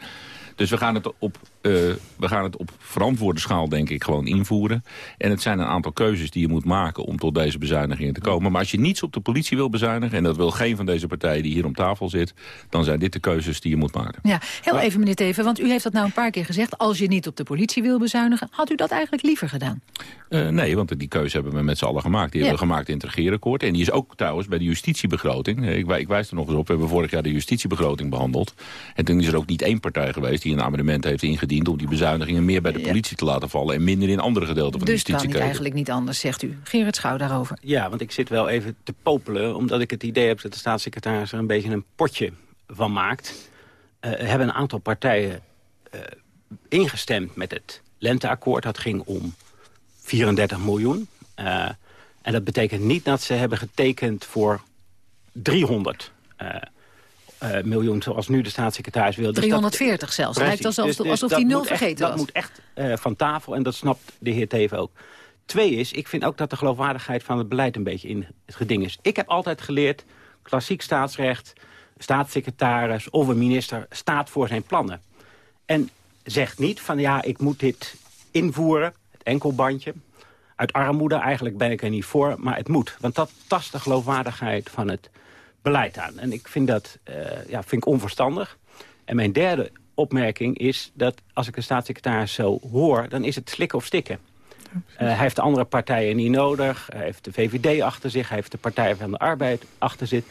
Dus we gaan, het op, we gaan het op verantwoorde schaal, denk ik, gewoon invoeren. En het zijn een aantal keuzes die je moet maken om tot deze bezuinigingen te komen. Maar als je niets op de politie wil bezuinigen... en dat wil geen van deze partijen die hier om tafel zit... dan zijn dit de keuzes die je moet maken. Ja, heel even meneer Teven, want u heeft dat nou een paar keer gezegd. Als je niet op de politie wil bezuinigen, had u dat eigenlijk liever gedaan? Uh, nee, want die keuze hebben we met z'n allen gemaakt. Die ja. hebben we gemaakt in het regeerakkoord. En die is ook trouwens bij de justitiebegroting. Ik, ik wijs er nog eens op. We hebben vorig jaar de justitiebegroting behandeld. En toen is er ook niet één partij geweest die een amendement heeft ingediend... om die bezuinigingen meer bij de politie te laten vallen... en minder in andere gedeelten van dus de justitie. Dus kan eigenlijk niet anders, zegt u. Gerrit Schouw daarover. Ja, want ik zit wel even te popelen... omdat ik het idee heb dat de staatssecretaris er een beetje een potje van maakt. Uh, hebben een aantal partijen uh, ingestemd met het lenteakkoord. Dat ging om 34 miljoen. Uh, en dat betekent niet dat ze hebben getekend voor 300 uh, uh, miljoen, zoals nu de staatssecretaris wil. 340 dus dat, zelfs. Hij lijkt alsof, dus, dus alsof hij nul vergeten echt, was. Dat moet echt uh, van tafel en dat snapt de heer Teven ook. Twee is, ik vind ook dat de geloofwaardigheid van het beleid een beetje in het geding is. Ik heb altijd geleerd, klassiek staatsrecht, staatssecretaris of een minister staat voor zijn plannen. En zegt niet van ja, ik moet dit invoeren, het enkelbandje. Uit armoede, eigenlijk ben ik er niet voor, maar het moet. Want dat tast de geloofwaardigheid van het beleid aan. En ik vind dat uh, ja, vind ik onverstandig. En mijn derde opmerking is dat als ik een staatssecretaris zo hoor... dan is het slikken of stikken. Uh, hij heeft de andere partijen niet nodig. Hij heeft de VVD achter zich. Hij heeft de Partij van de Arbeid achter zich.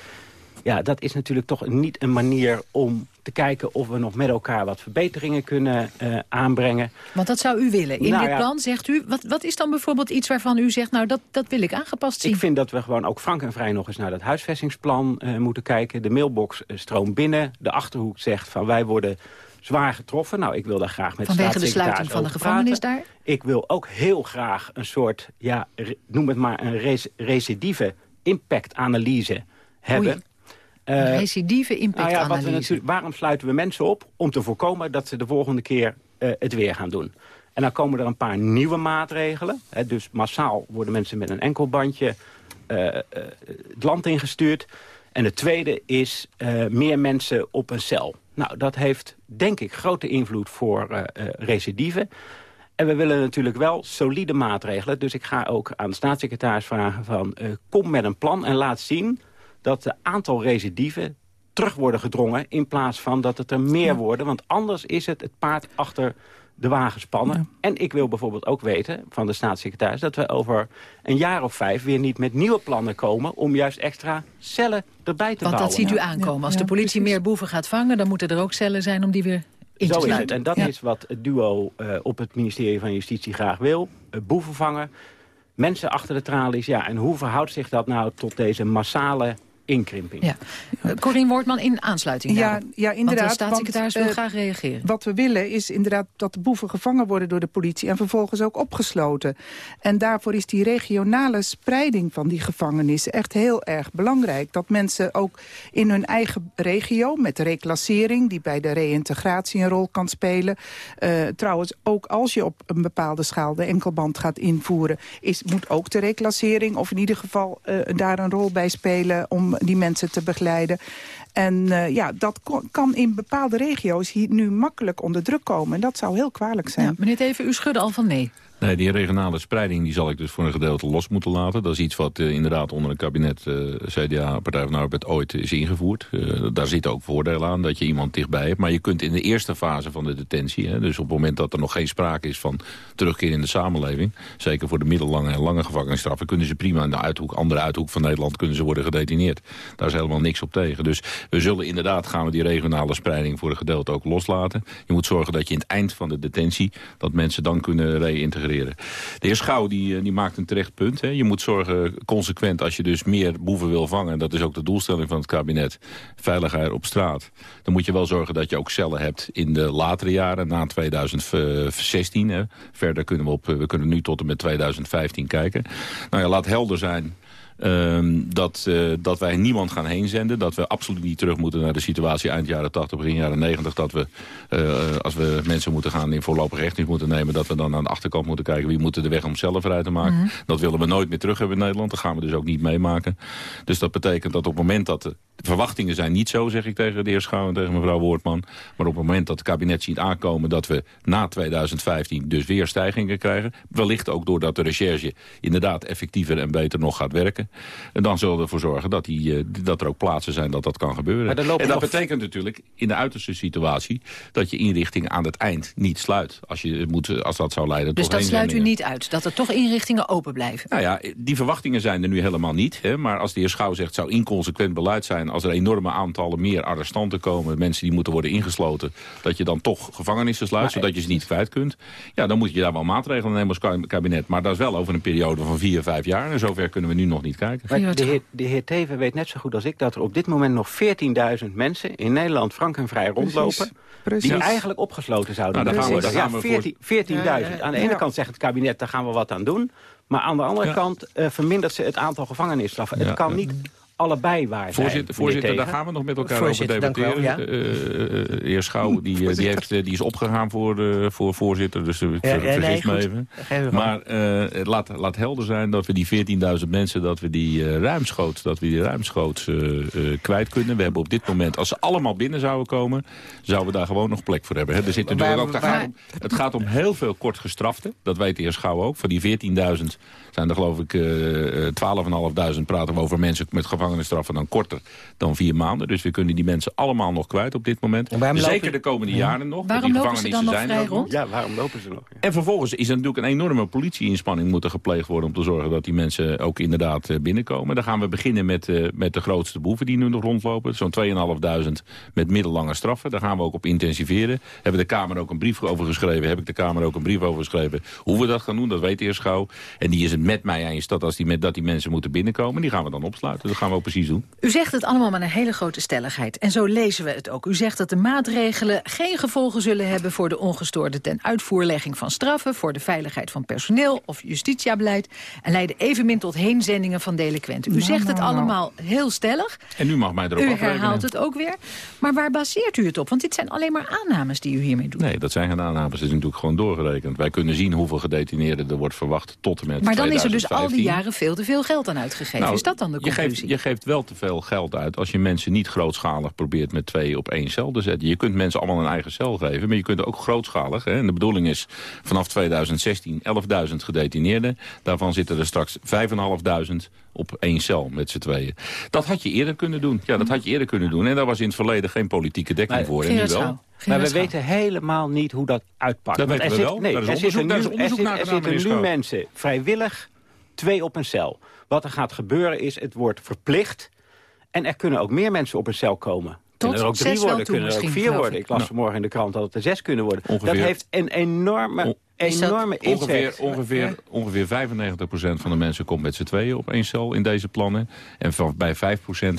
Ja, dat is natuurlijk toch niet een manier om te kijken of we nog met elkaar wat verbeteringen kunnen uh, aanbrengen. Want dat zou u willen. In Nou dit ja. plan zegt u, wat, wat is dan bijvoorbeeld iets waarvan u zegt... nou, dat, dat wil ik aangepast zien? Ik vind dat we gewoon ook frank en vrij nog eens naar dat huisvestingsplan uh, moeten kijken. De mailbox uh, stroomt binnen. De Achterhoek zegt van wij worden zwaar getroffen. Nou, ik wil daar graag met Vanwege de sluiting van de gevangenis praten. daar? Ik wil ook heel graag een soort, ja, noem het maar een recidieve impactanalyse hebben. Eh, recidieve nou ja, impactanalyse. natuurlijk, waarom sluiten we mensen op? Om te voorkomen dat ze de volgende keer eh, het weer gaan doen. En dan komen er een paar nieuwe maatregelen. Hè, dus massaal worden mensen met een enkelbandje eh, eh, het land ingestuurd. En het tweede is meer mensen op een cel. Nou, dat heeft denk ik grote invloed voor recidive. En we willen natuurlijk wel solide maatregelen. Dus ik ga ook aan de staatssecretaris vragen van... kom met een plan en laat zien dat de aantal recidieven terug worden gedrongen... in plaats van dat het er meer worden. Want anders is het het paard achter de wagen spannen. En ik wil bijvoorbeeld ook weten van de staatssecretaris... dat we over een jaar of vijf weer niet met nieuwe plannen komen... om juist extra cellen erbij te Want dat bouwen. ziet u aankomen. Als de politie meer boeven gaat vangen... dan moeten er ook cellen zijn om die weer in te Zo is het. sluiten. En dat Ja. is wat het duo eh, op het ministerie van Justitie graag wil. Uh, boeven vangen, mensen achter de tralies. Ja, en hoe verhoudt zich dat nou tot deze massale inkrimping? Ja. Eh, Woordman in aansluiting Ja, daarop. ja, inderdaad. Want de staatssecretaris want, wil eh, graag reageren. Wat we willen is inderdaad dat de boeven gevangen worden door de politie... en vervolgens ook opgesloten. En daarvoor is die regionale spreiding van die gevangenissen echt heel erg belangrijk. Dat mensen ook in hun eigen regio, met de reclassering... die bij de reïntegratie een rol kan spelen. eh, trouwens, ook als je op een bepaalde schaal de enkelband gaat invoeren... Is, moet ook de reclassering of in ieder geval eh, daar een rol bij spelen... om die mensen te begeleiden. En eh, ja, dat kan in bepaalde regio's hier nu makkelijk onder druk komen. En dat zou heel kwalijk zijn. Ja, meneer Teven, u schudde al van nee. Nee, die regionale spreiding die zal ik dus voor een gedeelte los moeten laten. Dat is iets wat eh, inderdaad onder een kabinet eh, CDA, Partij van de Arbeid, ooit is ingevoerd. Eh, daar zitten ook voordelen aan dat je iemand dichtbij hebt. Maar je kunt in de eerste fase van de detentie, hè, dus op het moment dat er nog geen sprake is van terugkeer in de samenleving, zeker voor de middellange en lange gevangenisstraffen, kunnen ze prima in de uithoek, andere uithoek van Nederland kunnen ze worden gedetineerd. Daar is helemaal niks op tegen. Dus we zullen inderdaad, gaan we die regionale spreiding voor een gedeelte ook loslaten. Je moet zorgen dat je in het eind van de detentie, dat mensen dan kunnen reïntegreren. De heer Schouw die, eh, die maakt een terecht punt. Hè. Je moet zorgen, consequent, als je dus meer boeven wil vangen... dat is ook de doelstelling van het kabinet, veiligheid op straat... dan moet je wel zorgen dat je ook cellen hebt in de latere jaren, na 2016. Hè. Verder kunnen we op, we kunnen nu tot en met 2015 kijken. Nou ja, laat helder zijn... Ehm, dat, eh, dat wij niemand gaan heen zenden. Dat we absoluut niet terug moeten naar de situatie eind jaren 80, begin jaren 90. Dat we, eh, als we mensen moeten gaan in voorlopig hechting moeten nemen... dat we dan aan de achterkant moeten kijken wie moet de weg om zelf vrij te maken. Mhm. Dat willen we nooit meer terug hebben in Nederland. Dat gaan we dus ook niet meemaken. Dus dat betekent dat op het moment dat de, de verwachtingen zijn niet zo... zeg ik tegen de heer Schouw en tegen mevrouw Woordman... maar op het moment dat het kabinet ziet aankomen... dat we na 2015 dus weer stijgingen krijgen... wellicht ook doordat de recherche inderdaad effectiever en beter nog gaat werken... En dan zullen we ervoor zorgen dat, die, eh, dat er ook plaatsen zijn dat dat kan gebeuren. En dat nog- betekent natuurlijk in de uiterste situatie... dat je inrichting aan het eind niet sluit. Als, je moet, als dat zou leiden Dus tot dat sluit u niet uit, dat er toch inrichtingen open blijven. Nou ja, die verwachtingen zijn er nu helemaal niet. Hè, maar als de heer Schouw zegt, het zou inconsequent beleid zijn... als er enorme aantallen meer arrestanten komen... mensen die moeten worden ingesloten... dat je dan toch gevangenissen sluit, zodat je ze niet kwijt kunt. Ja, dan moet je daar wel maatregelen nemen als kabinet. Maar dat is wel over een periode van vier, vijf jaar. En zover kunnen we nu nog niet kijken. Maar de, heer, de heer Teven weet net zo goed als ik... dat er op dit moment nog 14.000 mensen in Nederland frank en vrij rondlopen... Precies. die eigenlijk opgesloten zouden nou, moeten worden. Ja, 14.000. Aan de ene kant zegt het kabinet, daar gaan we wat aan doen. Maar aan de andere kant uh, vermindert ze het aantal gevangenisstraffen. Het kan niet allebei waar voorzitter, zijn. Voorzitter, daar gaan we nog met elkaar over debatteren. Ja. Uh, heer Schouw die, die, heeft, die is opgegaan voor, uh, voor voorzitter, dus ik ja, vergis nee, me even. Maar uh, laat, laat helder zijn dat we die 14.000 mensen, dat we die ruimschoots, dat we die ruimschoots kwijt kunnen. We hebben op dit moment, als ze allemaal binnen zouden komen, zouden we daar gewoon nog plek voor hebben. Hè. Er zit natuurlijk ook, gaat om, het gaat om heel veel kort gestraften, dat weet de heer Schouw ook. Van die 14.000 zijn er geloof ik 12.500 praten we over mensen met gevangenisstraffen dan korter dan vier maanden. Dus we kunnen die mensen allemaal nog kwijt op dit moment. Zeker de komende jaren nog. Waarom lopen ze dan nog vrij rond? Ja, waarom lopen ze nog? En vervolgens is er natuurlijk een enorme politieinspanning moeten gepleegd worden... om te zorgen dat die mensen ook inderdaad eh, binnenkomen. Dan gaan we beginnen met, uh, met de grootste boeven die nu nog rondlopen. Zo'n 2.500 met middellange straffen. Daar gaan we ook op intensiveren. Hebben de Kamer ook een brief over geschreven. Heb ik de Kamer ook een brief over geschreven. Hoe we dat gaan doen, dat weet eerst gauw. En die is het met mij eens dat, als die, met, dat die mensen moeten binnenkomen. Die gaan we dan opsluiten. Dat gaan we ook precies doen. U zegt het allemaal met een hele grote stelligheid. En zo lezen we het ook. U zegt dat de maatregelen geen gevolgen zullen hebben... voor de ongestoorde ten uitvoerlegging van straffen... voor de veiligheid van personeel of justitiabeleid... en leiden evenmin tot heenzendingen van delinquenten. U nou, zegt het nou, nou. allemaal heel stellig. En nu mag mij erop U herhaalt het ook weer. Maar waar baseert u het op? Want dit zijn alleen maar aannames die u hiermee doet. Nee, dat zijn geen aannames. Het is natuurlijk gewoon doorgerekend. Wij kunnen zien hoeveel gedetineerden er wordt verwacht tot en met Maar dan is er dus al die jaren veel te veel geld aan uitgegeven. is dat dan de conclusie? Je geeft, je geeft wel te veel geld uit als je mensen niet grootschalig probeert met twee op één cel te zetten. Je kunt mensen allemaal een eigen cel geven, maar je kunt ook grootschalig. Hè, en de bedoeling is vanaf 2016 11.000 gedetineerden. Daarvan zitten er straks 5.500 op één cel met z'n tweeën. Dat had je eerder kunnen doen. Ja, dat had je eerder kunnen doen. En daar was in het verleden geen politieke dekking voor. En nu wel. Maar we weten helemaal niet hoe dat uitpakt. Dat weten we wel. Nee, er, zitten nu, er zitten nu mensen vrijwillig twee op een cel. Wat er gaat gebeuren is, het wordt verplicht... en er kunnen ook meer mensen op een cel komen. Tot kunnen er ook drie worden, kunnen er ook vier worden. Ik las nou. vanmorgen in de krant dat het er zes kunnen worden. Ongeveer. Dat heeft een enorme enorme ongeveer, ongeveer, ongeveer 95% van de mensen komt met z'n tweeën op één cel in deze plannen. En van, bij 5%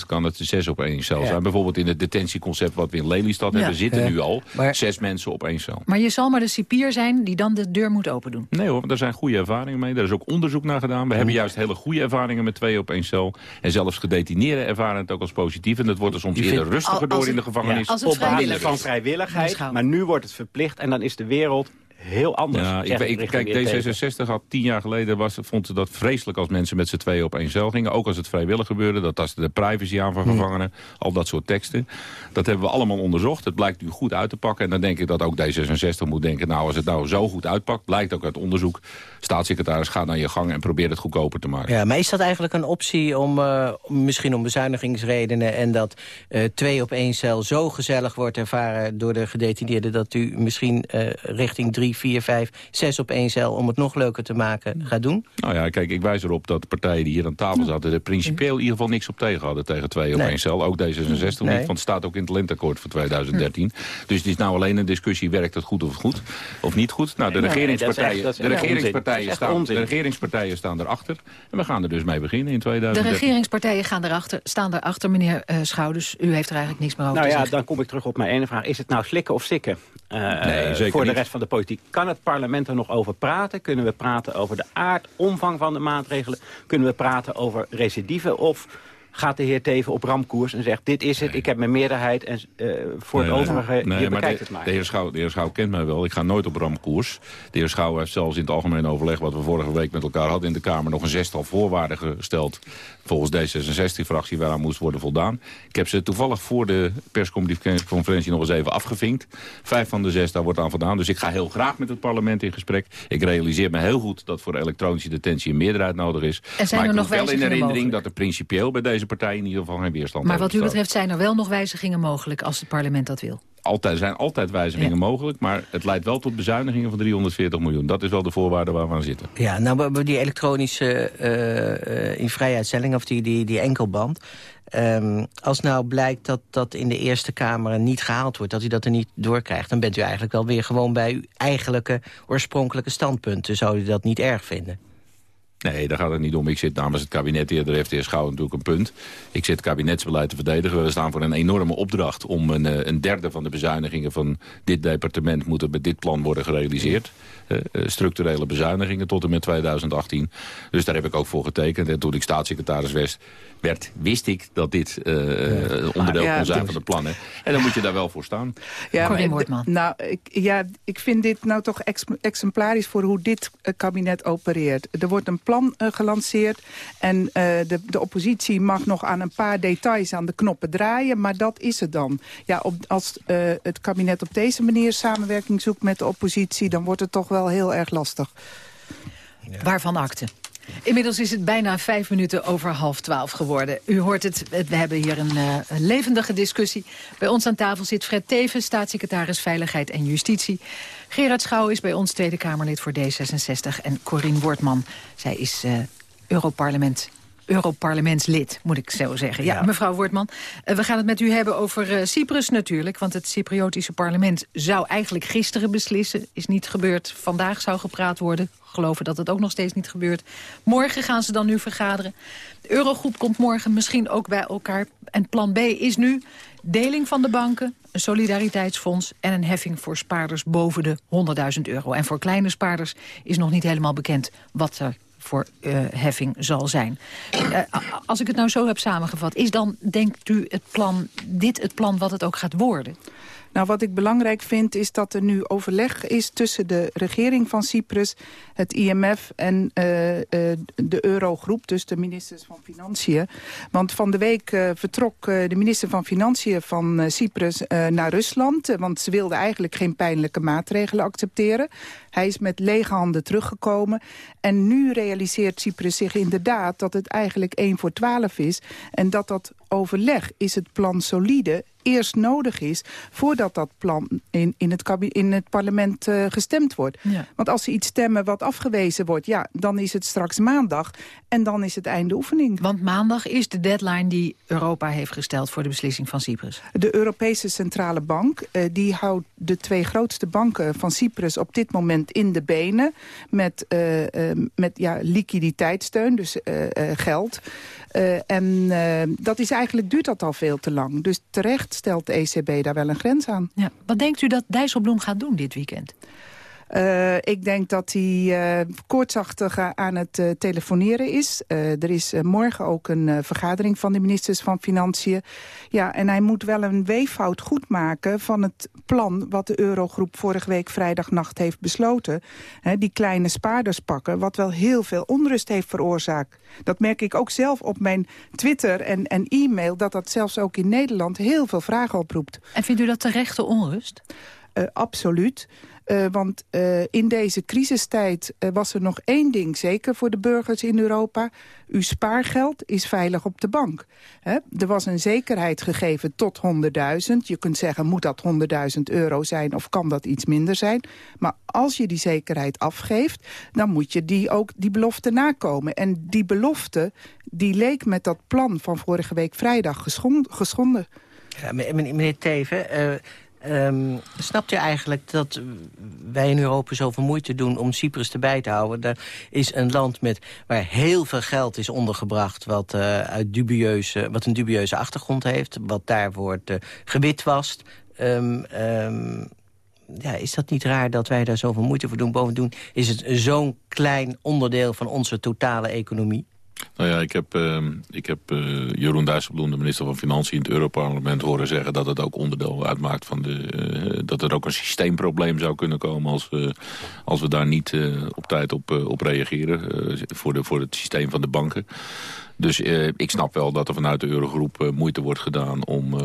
kan het zes op één cel zijn. Bijvoorbeeld in het detentieconcept wat we in Lelystad hebben... zitten nu al zes mensen op één cel. Maar je zal maar de cipier zijn die dan de deur moet open doen. Nee hoor, daar zijn goede ervaringen mee. Daar is ook onderzoek naar gedaan. We hebben juist hele goede ervaringen met twee op één cel. En zelfs gedetineerden ervaren het ook als positief. En dat wordt er soms eerder rustiger door in de gevangenis. Ja, op basis van vrijwilligheid. Maar nu wordt het verplicht en dan is de wereld heel anders. Ja, ik, ik, kijk, D66 had tien jaar geleden was, vond ze dat vreselijk als mensen met z'n tweeën op één cel gingen. Ook als het vrijwillig gebeurde. Dat tastte de privacy aan van hmm. gevangenen. Al dat soort teksten. Dat hebben we allemaal onderzocht. Het blijkt nu goed uit te pakken. En dan denk ik dat ook D66 moet denken, nou als het nou zo goed uitpakt, blijkt ook uit onderzoek. Staatssecretaris, ga naar je gang en probeer het goedkoper te maken. Ja, maar is dat eigenlijk een optie om, uh, misschien om bezuinigingsredenen en dat uh, twee op één cel zo gezellig wordt ervaren door de gedetineerden dat u misschien uh, richting drie 4, 5, 6 op één cel... om het nog leuker te maken, gaat doen? Nou ja, kijk, ik wijs erop dat de partijen die hier aan tafel zaten... er principieel in ieder geval niks op tegen hadden tegen 2 op één cel. Ook D66 niet, want het staat ook in het lenteakkoord voor 2013. Dus het is nou alleen een discussie, werkt het goed of goed? Of niet goed? Nou, de regeringspartijen, de regeringspartijen, staan, de regeringspartijen staan erachter. En we gaan er dus mee beginnen in 2013. De regeringspartijen gaan erachter, staan erachter, meneer uh, Schouders. U heeft er eigenlijk niks meer over nou te ja, dan kom ik terug op mijn ene vraag. Is het nou slikken of sikken? Uh, nee, zeker voor de rest van de politiek. Kan het parlement er nog over praten? Kunnen we praten over de aard, omvang van de maatregelen? Kunnen we praten over recidive? Of gaat de heer Teven op ramkoers en zegt... dit is het, ik heb mijn meerderheid en uh, voor het overige, nee, je bekijkt de, het maar. De heer, Schouw, de heer Schouw kent mij wel, ik ga nooit op ramkoers. De heer Schouw heeft zelfs in het algemeen overleg... wat we vorige week met elkaar hadden in de Kamer... nog een zestal voorwaarden gesteld volgens D66-fractie waaraan moest worden voldaan. Ik heb ze toevallig voor de persconferentie nog eens even afgevinkt. Vijf van de zes, daar wordt aan voldaan. Dus ik ga heel graag met het parlement in gesprek. Ik realiseer me heel goed dat voor elektronische detentie een meerderheid nodig is. En zijn maar er nog wel in herinnering dat er principieel bij deze partij in ieder geval geen weerstand Maar wat u betreft zijn er wel nog wijzigingen mogelijk als het parlement dat wil? Altijd, zijn altijd wijzigingen mogelijk, maar het leidt wel tot bezuinigingen van 340 miljoen. Dat is wel de voorwaarde waar we aan zitten. Ja, nou, die elektronische uh, in vrijheidstelling, of die, die, die enkelband... Um, als nou blijkt dat dat in de Eerste Kamer niet gehaald wordt... dat u dat er niet doorkrijgt... dan bent u eigenlijk wel weer gewoon bij uw eigenlijke oorspronkelijke standpunten. Zou u dat niet erg vinden? Nee, daar gaat het niet om. Ik zit namens het kabinet eerder heer Schouw natuurlijk een punt. Ik zit kabinetsbeleid te verdedigen. We staan voor een enorme opdracht om een, eh, een derde van de bezuinigingen van dit departement moeten met dit plan worden gerealiseerd. Structurele bezuinigingen tot en met 2018. Dus daar heb ik ook voor getekend. En toen ik staatssecretaris werd, werd wist ik dat dit uh, onderdeel kon zijn van de plannen. En dan moet je daar wel voor staan. Ja, maar, nou, ik, ja, ik vind dit nou toch exemplarisch voor hoe dit kabinet opereert. Er wordt een plan gelanceerd en de, de oppositie mag nog aan een paar details aan de knoppen draaien, maar dat is het dan. Ja, op, als het kabinet op deze manier samenwerking zoekt met de oppositie, dan wordt het toch wel heel erg lastig. Waarvan akte? Inmiddels is het bijna vijf minuten over half twaalf geworden. U hoort het, we hebben hier een, uh, een, levendige discussie. Bij ons aan tafel zit Fred Teven, staatssecretaris Veiligheid en Justitie. Gerard Schouw is bij ons Tweede Kamerlid voor D66. En Corine Wortman, zij is uh, Europarlement Europarlementslid, moet ik zo zeggen. Ja, mevrouw Wortman, uh, we gaan het met u hebben over uh, Cyprus natuurlijk. Want het Cypriotische parlement zou eigenlijk gisteren beslissen. Is niet gebeurd. Vandaag zou gepraat worden. Geloven dat het ook nog steeds niet gebeurt. Morgen gaan ze dan nu vergaderen. De Eurogroep komt morgen misschien ook bij elkaar. En plan B is nu deling van de banken, een solidariteitsfonds... en een heffing voor spaarders boven de 100.000 euro. En voor kleine spaarders is nog niet helemaal bekend wat er voor uh, heffing zal zijn. Uh, als ik het nou zo heb samengevat, is dan, denkt u, het plan, dit het plan wat het ook gaat worden? Nou, wat ik belangrijk vind is dat er nu overleg is tussen de regering van Cyprus, het IMF en uh, uh, de Eurogroep, dus de ministers van Financiën. Want van de week uh, vertrok de minister van Financiën van Cyprus naar Rusland, want ze wilden eigenlijk geen pijnlijke maatregelen accepteren. Hij is met lege handen teruggekomen. En nu realiseert Cyprus zich inderdaad dat het eigenlijk 1 voor 12 is. En dat dat overleg is het plan solide eerst nodig is... voordat dat plan in, in, het, in het parlement uh, gestemd wordt. Ja. Want als ze iets stemmen wat afgewezen wordt... ja, dan is het straks maandag en dan is het einde oefening. Want maandag is de deadline die Europa heeft gesteld... voor de beslissing van Cyprus. De Europese Centrale Bank uh, die houdt de twee grootste banken van Cyprus... op dit moment in de benen met, uh, met ja, liquiditeitssteun, dus geld... Uh, en uh, dat is eigenlijk, duurt dat al veel te lang. Dus terecht stelt de ECB daar wel een grens aan. Ja. Wat denkt u dat Dijsselbloem gaat doen dit weekend? Uh, ik denk dat hij uh, koortsachtig aan het uh, telefoneren is. er is morgen ook een vergadering van de ministers van Financiën. Ja, en hij moet wel een weeffout goedmaken van het plan... wat de Eurogroep vorige week vrijdagnacht heeft besloten. die kleine spaarders pakken, wat wel heel veel onrust heeft veroorzaakt. Dat merk ik ook zelf op mijn Twitter en, en e-mail... dat dat zelfs ook in Nederland heel veel vragen oproept. En vindt u dat terechte onrust? absoluut. Uh, want uh, in deze crisistijd uh, was er nog één ding zeker voor de burgers in Europa. Uw spaargeld is veilig op de bank. Er was een zekerheid gegeven tot 100.000. Je kunt zeggen, moet dat 100.000 euro zijn of kan dat iets minder zijn? Maar als je die zekerheid afgeeft, dan moet je die ook die belofte nakomen. En die belofte, die leek met dat plan van vorige week vrijdag geschonden. Ja, meneer Teven, Um, snapt u eigenlijk dat wij in Europa zoveel moeite doen om Cyprus erbij te houden? Er is een land met, waar heel veel geld is ondergebracht... wat, uh, uit dubieuze, wat een dubieuze achtergrond heeft, wat daar wordt uh, gewitwast. Um, um, ja, is dat niet raar dat wij daar zoveel moeite voor doen? Bovendien is het zo'n klein onderdeel van onze totale economie. Nou ja, ik heb, uh, ik heb uh, Jeroen Dijsselbloem, de minister van Financiën in het Europarlement, horen zeggen dat het ook onderdeel uitmaakt van de... Uh, dat er ook een systeemprobleem zou kunnen komen als als we daar niet op tijd op, op reageren voor, de, voor het systeem van de banken. Dus ik snap wel dat er vanuit de Eurogroep moeite wordt gedaan om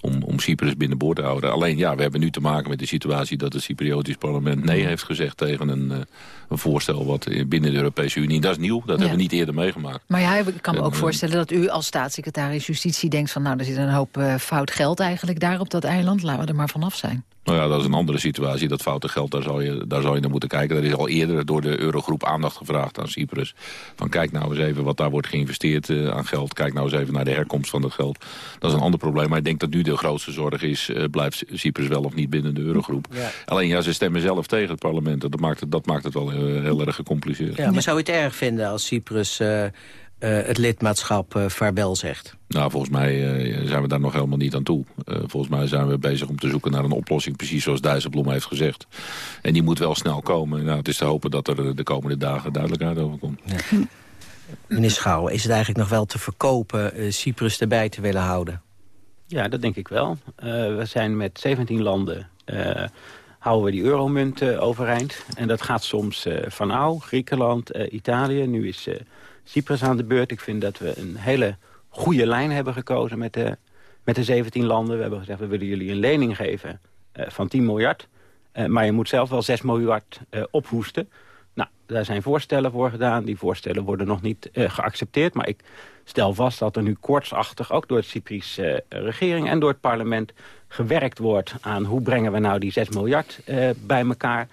om, om Cyprus binnenboord te houden. Alleen ja, we hebben nu te maken met de situatie dat het Cypriotisch parlement nee heeft gezegd tegen een, uh, een voorstel wat binnen de Europese Unie. Dat is nieuw, dat hebben we niet eerder meegemaakt. Maar ja, ik kan me ook voorstellen dat u als staatssecretaris Justitie denkt van nou, er zit een hoop uh, fout geld eigenlijk daar op dat eiland. Laten we er maar vanaf zijn. Nou ja, dat is een andere situatie. Dat foute geld, daar zou, je, daar zou je naar moeten kijken. Er is al eerder door de Eurogroep aandacht gevraagd aan Cyprus. Van kijk nou eens even wat daar wordt geïnvesteerd uh, aan geld. Kijk nou eens even naar de herkomst van dat geld. Dat is een ander probleem. Maar ik denk dat nu de grootste zorg is... Uh, blijft Cyprus wel of niet binnen de Eurogroep. Ja. Alleen ja, ze stemmen zelf tegen het parlement. Dat maakt het, dat maakt het wel heel, heel erg gecompliceerd. Ja, maar zou je het erg vinden als Cyprus... Uh, het lidmaatschap uh, vaarwel zegt? Nou, volgens mij uh, zijn we daar nog helemaal niet aan toe. Uh, volgens mij zijn we bezig om te zoeken naar een oplossing... precies zoals Dijsselbloem heeft gezegd. En die moet wel snel komen. Nou, het is te hopen dat er de komende dagen duidelijkheid over komt. Ja. Meneer Schouw, is het eigenlijk nog wel te verkopen... Cyprus erbij te willen houden? Ja, dat denk ik wel. we zijn met 17 landen... houden we die euromunt overeind. En dat gaat soms van ouw, Griekenland, Italië. Nu is Cyprus aan de beurt. Ik vind dat we een hele goede lijn hebben gekozen met de, met de 17 landen. We hebben gezegd, we willen jullie een lening geven uh, van 10 miljard. Uh, maar je moet zelf wel 6 miljard uh, ophoesten. Nou, daar zijn voorstellen voor gedaan. Die voorstellen worden nog niet geaccepteerd. Maar ik stel vast dat er nu kortsachtig, ook door de Cyprische regering en door het parlement, gewerkt wordt aan hoe brengen we nou die 6 miljard bij elkaar.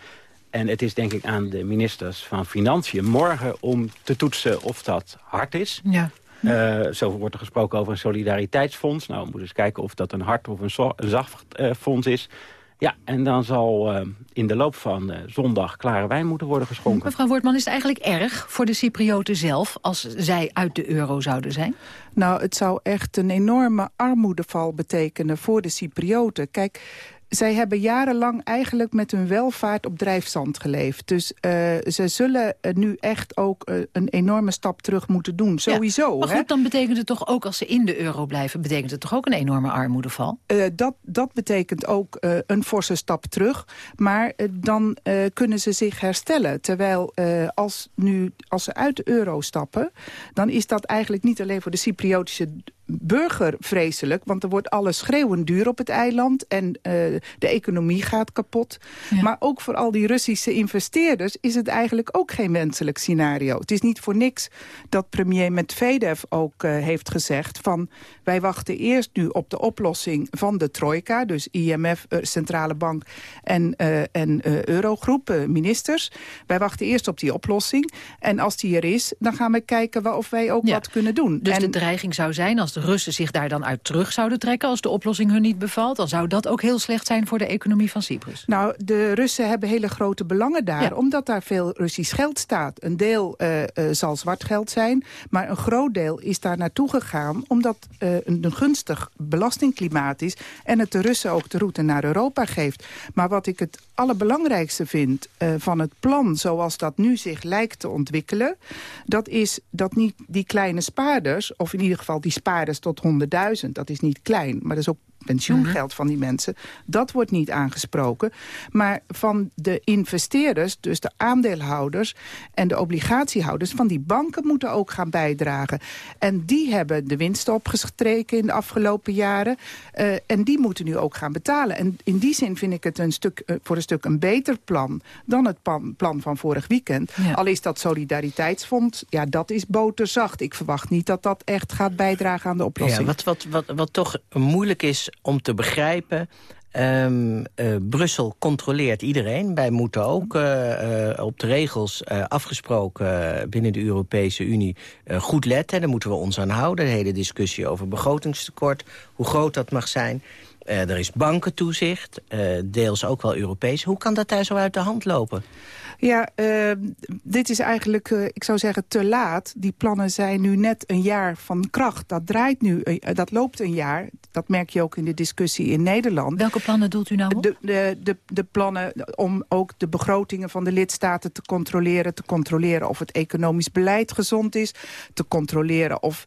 En het is denk ik aan de ministers van Financiën morgen om te toetsen of dat hard is. Ja. Uh, zo wordt er gesproken over een solidariteitsfonds. Nou, we moeten eens kijken of dat een hard of een, zo, een zacht uh, fonds is. Ja, en dan zal uh, in de loop van zondag klare wijn moeten worden geschonken. Mevrouw Wortman, is het eigenlijk erg voor de Cyprioten zelf... als zij uit de euro zouden zijn? Nou, het zou echt een enorme armoedeval betekenen voor de Cyprioten. Kijk, zij hebben jarenlang eigenlijk met hun welvaart op drijfzand geleefd. Dus uh, ze zullen nu echt ook uh, een enorme stap terug moeten doen. Sowieso. Ja, maar goed, hè? dan betekent het toch ook als ze in de euro blijven... betekent het toch ook een enorme armoedeval? Uh, dat, dat betekent ook een forse stap terug. Maar dan kunnen ze zich herstellen. Terwijl als, nu, als ze uit de euro stappen... dan is dat eigenlijk niet alleen voor de Cypriotische burger vreselijk. Want er wordt alles schreeuwend duur op het eiland. En uh, de economie gaat kapot. Ja. Maar ook voor al die Russische investeerders is het eigenlijk ook geen wenselijk scenario. Het is niet voor niks dat premier Medvedev ook uh, heeft gezegd van... wij wachten eerst nu op de oplossing van de trojka. Dus IMF, uh, Centrale Bank en, en Eurogroep, ministers. Wij wachten eerst op die oplossing. En als die er is, dan gaan we kijken of wij ook ja. wat kunnen doen. Dus en, de dreiging zou zijn als de Russen zich daar dan uit terug zouden trekken... als de oplossing hun niet bevalt, dan zou dat ook heel slecht zijn voor de economie van Cyprus. Nou, de Russen hebben hele grote belangen daar, ja. omdat daar veel Russisch geld staat. Een deel uh, uh, zal zwart geld zijn, maar een groot deel is daar naartoe gegaan... omdat uh, een, een gunstig belastingklimaat is en het de Russen ook de route naar Europa geeft. Maar wat ik het allerbelangrijkste vind van het plan zoals dat nu zich lijkt te ontwikkelen... dat is dat niet die kleine spaarders, of in ieder geval die spaarders tot 100.000. Dat is niet klein, maar dat is ook pensioengeld van die mensen. Dat wordt niet aangesproken. Maar van de investeerders, dus de aandeelhouders en de obligatiehouders... van die banken moeten ook gaan bijdragen. En die hebben de winsten opgestreken in de afgelopen jaren. Uh, en die moeten nu ook gaan betalen. En in die zin vind ik het een stuk, uh, voor een stuk een beter plan... dan het plan, plan van vorig weekend. Ja. Al is dat solidariteitsfonds, ja, dat is boterzacht. Ik verwacht niet dat dat echt gaat bijdragen aan de oplossing. Ja, wat, wat, wat, wat toch moeilijk is om te begrijpen... Um, uh, Brussel controleert iedereen. Wij moeten ook uh, uh, op de regels afgesproken binnen de Europese Unie goed letten. Daar moeten we ons aan houden. De hele discussie over begrotingstekort, hoe groot dat mag zijn. er is bankentoezicht, deels ook wel Europees. Hoe kan dat daar zo uit de hand lopen? Ja, uh, dit is eigenlijk, uh, ik zou zeggen, te laat. Die plannen zijn nu net een jaar van kracht. Dat draait nu, uh, dat loopt een jaar. Dat merk je ook in de discussie in Nederland. Welke plannen doelt u nou op? De, de, de, de plannen om ook de begrotingen van de lidstaten te controleren. Te controleren of het economisch beleid gezond is. Te controleren of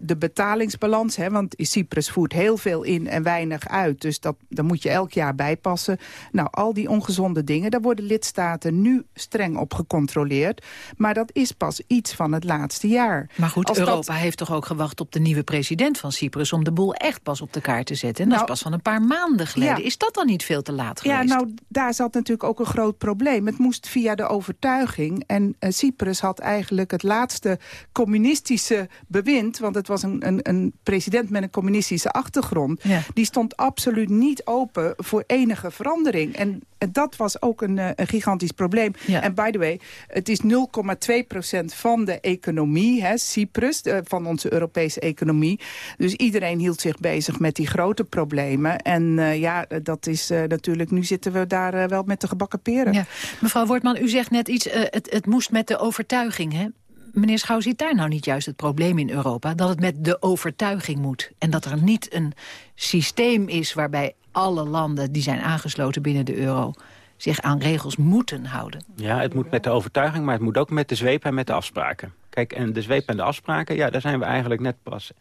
de betalingsbalans... Hè, want Cyprus voert heel veel in en weinig uit. Dus dat, daar moet je elk jaar bijpassen. Nou, al die ongezonde dingen, daar worden lidstaten nu streng op gecontroleerd. Maar dat is pas iets van het laatste jaar. Maar goed, Als Europa dat- heeft toch ook gewacht op de nieuwe president van Cyprus... om de boel echt pas op de kaart te zetten. En dat Nou, is pas van een paar maanden geleden. ja. Is dat dan niet veel te laat geweest? Ja, nou, daar zat natuurlijk ook een groot probleem. Het moest via de overtuiging. En eh, Cyprus had eigenlijk het laatste communistische bewind... want het was een, een, een president met een communistische achtergrond... Ja. die stond absoluut niet open voor enige verandering. En dat was ook een, eh, een gigantisch probleem. En by the way, het is 0,2% van de economie, hè, Cyprus, eh, van onze Europese economie. Dus iedereen hield zich bezig met die grote problemen. En eh, ja, dat is natuurlijk, nu zitten we daar wel met de gebakken peren. Ja. Mevrouw Wortman, u zegt net iets, het, het moest met de overtuiging, hè? Meneer Schouw, ziet daar nou niet juist het probleem in Europa? Dat het met de overtuiging moet. En dat er niet een systeem is waarbij alle landen die zijn aangesloten binnen de euro... zich aan regels moeten houden. Ja, het moet met de overtuiging, maar het moet ook met de zweep en met de afspraken. Kijk, en de zweep en de afspraken, ja, daar zijn we eigenlijk net pas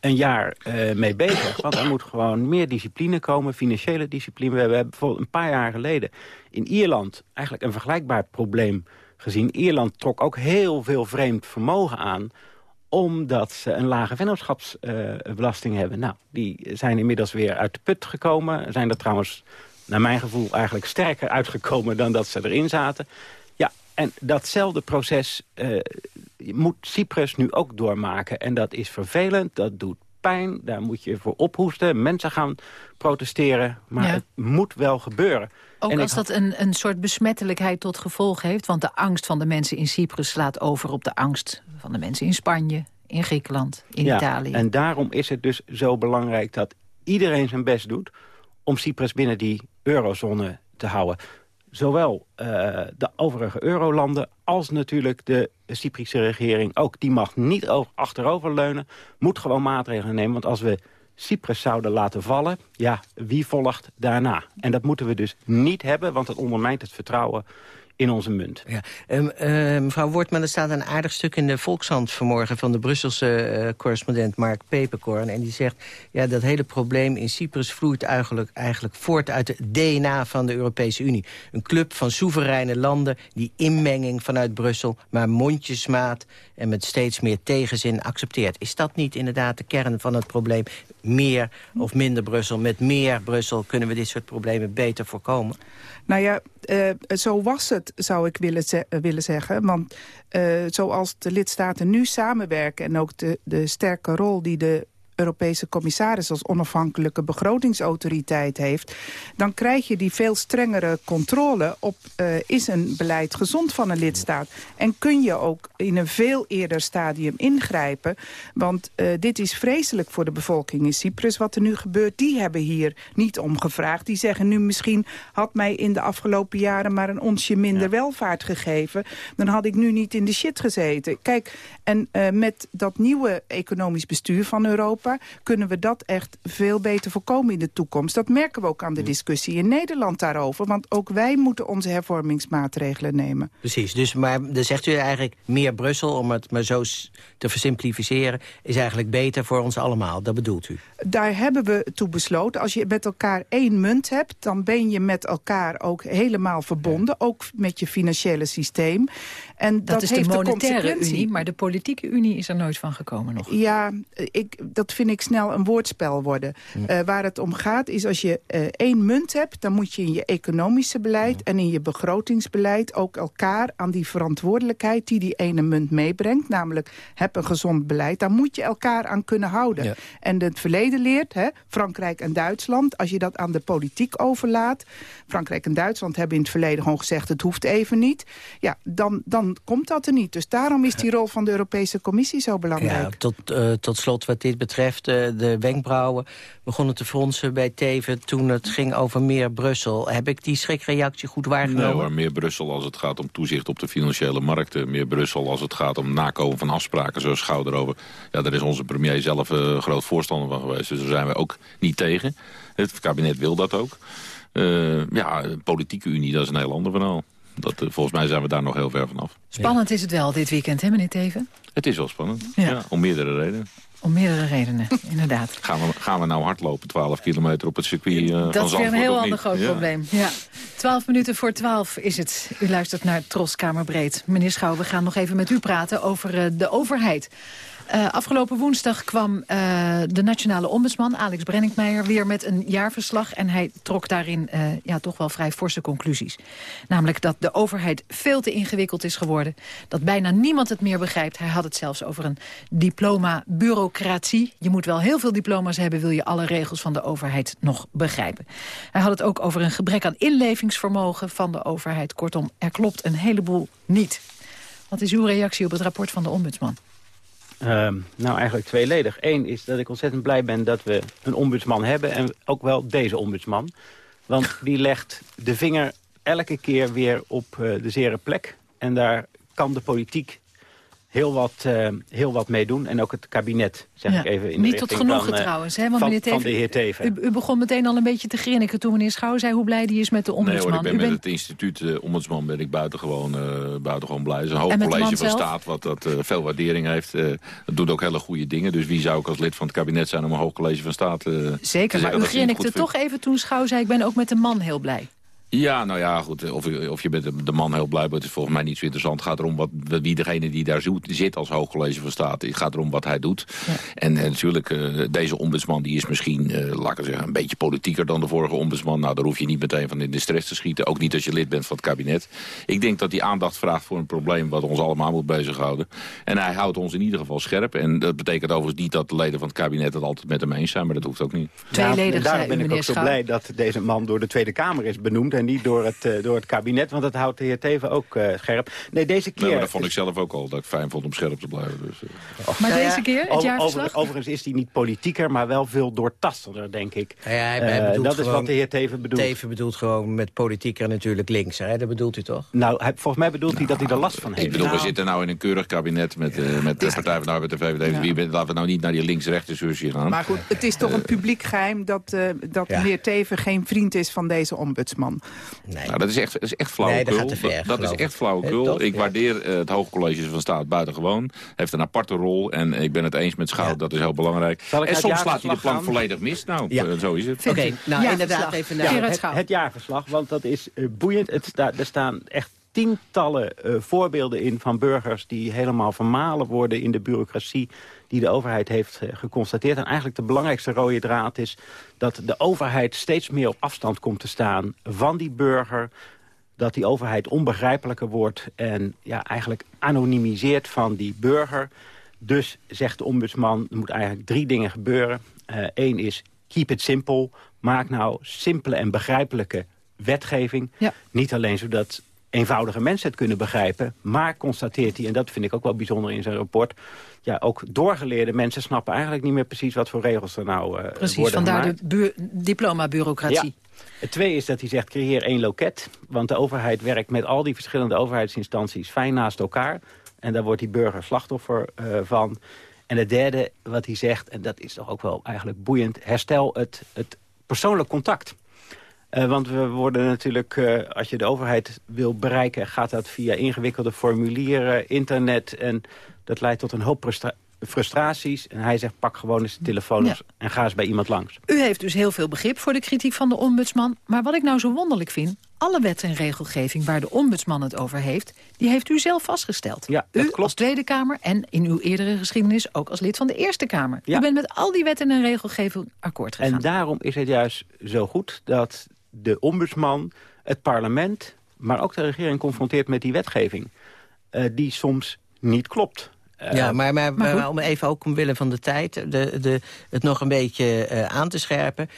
een jaar eh, mee bezig. Want er moet gewoon meer discipline komen, financiële discipline. We hebben bijvoorbeeld een paar jaar geleden in Ierland eigenlijk een vergelijkbaar probleem gezien. Ierland trok ook heel veel vreemd vermogen aan omdat ze een lage vennootschapsbelasting hebben. Nou, die zijn inmiddels weer uit de put gekomen. Zijn er trouwens, naar mijn gevoel, eigenlijk sterker uitgekomen... dan dat ze erin zaten. Ja, en datzelfde proces eh, moet Cyprus nu ook doormaken. En dat is vervelend, dat doet pijn. Daar moet je voor ophoesten. Mensen gaan protesteren. Maar Ja. het moet wel gebeuren. Ook En als dat een, een soort besmettelijkheid tot gevolg heeft... want de angst van de mensen in Cyprus slaat over op de angst van de mensen in Spanje... in Griekenland, in ja, Italië. En daarom is het dus zo belangrijk dat iedereen zijn best doet... om Cyprus binnen die eurozone te houden. Zowel eh, de overige eurolanden als natuurlijk de Cyprische regering ook. Die mag niet over, achteroverleunen, moet gewoon maatregelen nemen. Want als we Cyprus zouden laten vallen, ja, wie volgt daarna? En dat moeten we dus niet hebben, want dat ondermijnt het vertrouwen in onze munt. Ja. Ehm, eh, mevrouw Wortman, er staat een aardig stuk in de Volkshand vanmorgen... van de Brusselse eh, correspondent Mark Peperkorn. En die zegt, ja, dat hele probleem in Cyprus vloeit eigenlijk, eigenlijk voort... uit het DNA van de Europese Unie. Een club van soevereine landen die inmenging vanuit Brussel... maar mondjesmaat en met steeds meer tegenzin accepteert. Is dat niet inderdaad de kern van het probleem? Meer of minder Brussel? Met meer Brussel kunnen we dit soort problemen beter voorkomen? Nou ja, eh, zo was het, zou ik willen, ze- eh, willen zeggen. Want eh, zoals de lidstaten nu samenwerken... en ook de, de sterke rol die de Europese commissaris als onafhankelijke begrotingsautoriteit heeft... dan krijg je die veel strengere controle op... eh, is een beleid gezond van een lidstaat? En kun je ook in een veel eerder stadium ingrijpen? Want eh, dit is vreselijk voor de bevolking in Cyprus. Wat er nu gebeurt, die hebben hier niet om gevraagd. Die zeggen nu misschien had mij in de afgelopen jaren... maar een onsje minder welvaart gegeven. Dan had ik nu niet in de shit gezeten. Kijk, en eh, met dat nieuwe economisch bestuur van Europa... kunnen we dat echt veel beter voorkomen in de toekomst. Dat merken we ook aan de discussie in Nederland daarover. Want ook wij moeten onze hervormingsmaatregelen nemen. Precies, dus, maar dan zegt u eigenlijk meer Brussel... om het maar zo te versimplificeren... is eigenlijk beter voor ons allemaal, dat bedoelt u? Daar hebben we toe besloten. Als je met elkaar één munt hebt, dan ben je met elkaar ook helemaal verbonden. Ook met je financiële systeem. En dat, Dat, is de monetaire unie, maar de politieke unie is er nooit van gekomen nog. Ja, ik, dat vind ik snel een woordspel worden. Eh, waar het om gaat is als je eh, één munt hebt... dan moet je in je economische beleid en in je begrotingsbeleid... ook elkaar aan die verantwoordelijkheid die die ene munt meebrengt... namelijk heb een gezond beleid, daar moet je elkaar aan kunnen houden. Ja. En het verleden leert, hè, Frankrijk en Duitsland... als je dat aan de politiek overlaat... Frankrijk en Duitsland hebben in het verleden gewoon gezegd... het hoeft even niet, ja, dan, dan komt dat er niet. Dus daarom is die rol van de Europese Commissie zo belangrijk. Ja, tot, eh, tot slot wat dit betreft, eh, de wenkbrauwen begonnen te fronsen bij Teven toen het ging over meer Brussel. Heb ik die schrikreactie goed waargenomen? Nee hoor, meer Brussel als het gaat om toezicht op de financiële markten. Meer Brussel als het gaat om nakomen van afspraken zoals schouder over. Ja, daar is onze premier zelf eh, groot voorstander van geweest. Dus daar zijn we ook niet tegen. Het kabinet wil dat ook. Eh, ja, politieke unie, dat is een heel ander verhaal. Dat, volgens mij zijn we daar nog heel ver vanaf. Spannend is het wel dit weekend, hè meneer Teven? Het is wel spannend, Ja. ja. om meerdere redenen. Om meerdere redenen, inderdaad. Gaan we, gaan we nou hardlopen, 12 kilometer op het circuit eh, van Dat is weer een heel ander groot Ja. probleem. Ja. 12 minuten voor 12 is het. U luistert naar Troskamerbreed. Meneer Schouw, we gaan nog even met u praten over uh, de overheid. Uh, afgelopen woensdag kwam uh, de nationale ombudsman, Alex Brenninkmeijer... weer met een jaarverslag en hij trok daarin uh, ja, toch wel vrij forse conclusies. Namelijk dat de overheid veel te ingewikkeld is geworden. Dat bijna niemand het meer begrijpt. Hij had het zelfs over een diploma-bureaucratie. Je moet wel heel veel diploma's hebben... wil je alle regels van de overheid nog begrijpen. Hij had het ook over een gebrek aan inlevingsvermogen van de overheid. Kortom, er klopt een heleboel niet. Wat is uw reactie op het rapport van de ombudsman? Uh, nou, eigenlijk tweeledig. Eén is dat ik ontzettend blij ben dat we een ombudsman hebben... en ook wel deze ombudsman. Want die legt de vinger elke keer weer op uh, de zere plek. En daar kan de politiek heel wat, uh, heel wat mee doen. En ook het kabinet, zeg ja, ik even in Niet de tot richting genoegen van, uh, trouwens, hè? Want van, meneer Teven, van de heer Teven. U, u, begon meteen al een beetje te grinniken toen meneer Schouw zei hoe blij die is met de ombudsman. Nee hoor, ik ben u met het instituut uh, ombudsman ben ik buitengewoon, uh, buitengewoon blij. Het is een hoog college van zelf? staat wat dat, uh, veel waardering heeft. Uh, het doet ook hele goede dingen. Dus wie zou ik als lid van het kabinet zijn om een hoog college van staat uh, te Zeker, maar u grinnikte toch even toen Schouw zei ik ben ook met de man heel blij. Ja, nou ja, goed. Of, je- of je bent de- man heel blij bent, is volgens mij niet zo interessant. Het gaat erom wat, wie degene die daar zit als hoogcollege van staat. Het gaat erom wat hij doet. En eh, natuurlijk, eh, deze ombudsman die is misschien, eh, laat ik zeggen, een beetje politieker dan de vorige ombudsman. Nou, daar hoef je niet meteen van in de stress te schieten. Ook niet als je lid bent van het kabinet. Ik denk dat hij aandacht vraagt voor een probleem wat ons allemaal moet bezighouden. En hij houdt ons in ieder geval scherp. En dat betekent overigens niet dat de leden van het kabinet het altijd met hem eens zijn. Maar dat hoeft ook niet. Tweeledig, Nou, daarom ben ik ook zo blij dat deze man door de Tweede Kamer is benoemd... en niet door het, eh, door het kabinet, want dat houdt de heer Teven ook eh, scherp. Nee, deze keer... Nee, maar dat vond ik zelf ook al, dat ik fijn vond om scherp te blijven. Dus, eh. Maar Nou deze keer, het over- jaarverslag? over- overigens is hij niet politieker, maar wel veel doortastender, denk ik. Ja, hij, dat is wat de heer Teven bedoelt. Teven bedoelt gewoon met politieker natuurlijk linkser. Hè? Dat bedoelt u toch? Nou, hij, volgens mij bedoelt hij dat hij er last van heeft. Ik bedoel, Nou, we zitten nou in een keurig kabinet met, met de Partij van de Arbeid en de VVD. Ja. Wie bent- laten we nou niet naar die links-rechts discussie gaan. Maar goed, het is toch een publiek geheim dat, eh, dat Ja. meneer Teven geen vriend is van deze ombudsman. Nou, dat is echt, dat is echt flauwekul. Nee, dat gaat te ver, dat, dat is echt ik. flauwekul. Ik waardeer eh, het Hoogcollege van Staat buitengewoon. Heeft een aparte rol en ik ben het eens met Schout. Dat is heel belangrijk. En soms slaat hij de gaan? volledig mis. Nou, Ja. eh, zo is het. Oké, nou Ja, inderdaad even Ja, naar... het, het jaarverslag, want dat is eh, boeiend. Het sta, er staan echt tientallen eh, voorbeelden in van burgers... die helemaal vermalen worden in de bureaucratie die de overheid heeft eh, geconstateerd. En eigenlijk de belangrijkste rode draad is dat de overheid steeds meer op afstand komt te staan van die burger dat die overheid onbegrijpelijker wordt en ja, eigenlijk anonimiseert van die burger. Dus zegt de ombudsman, er moet eigenlijk drie dingen gebeuren. Eén is, keep it simple. Maak nou simpele en begrijpelijke wetgeving. Niet alleen zodat eenvoudige mensen het kunnen begrijpen... maar constateert hij, en dat vind ik ook wel bijzonder in zijn rapport... ja, ook doorgeleerde mensen snappen eigenlijk niet meer precies... wat voor regels er nou eh Precies, worden vandaar gemaakt. de bu- diploma-bureaucratie. Het tweede is dat hij zegt, creëer één loket. Want de overheid werkt met al die verschillende overheidsinstanties fijn naast elkaar. En daar wordt die burger slachtoffer eh, van. En het derde wat hij zegt, en dat is toch ook wel eigenlijk boeiend... herstel het, het persoonlijk contact. Eh, want we worden natuurlijk, eh, als je de overheid wil bereiken... gaat dat via ingewikkelde formulieren, internet... en dat leidt tot een hoop frustra- frustraties. En hij zegt, pak gewoon eens de telefoon Ja. en ga eens bij iemand langs. U heeft dus heel veel begrip voor de kritiek van de ombudsman. Maar wat ik nou zo wonderlijk vind... alle wet en regelgeving waar de ombudsman het over heeft... die heeft u zelf vastgesteld. Ja, u als Tweede Kamer en in uw eerdere geschiedenis... ook als lid van de Eerste Kamer. Ja. U bent met al die wetten en regelgeving akkoord gegaan. En daarom is het juist zo goed dat de ombudsman het parlement... maar ook de regering confronteert met die wetgeving... eh, die soms niet klopt. Eh, ja, maar, maar, maar goed. maar om even ook omwille van de tijd... De, de, het nog een beetje eh, aan te scherpen.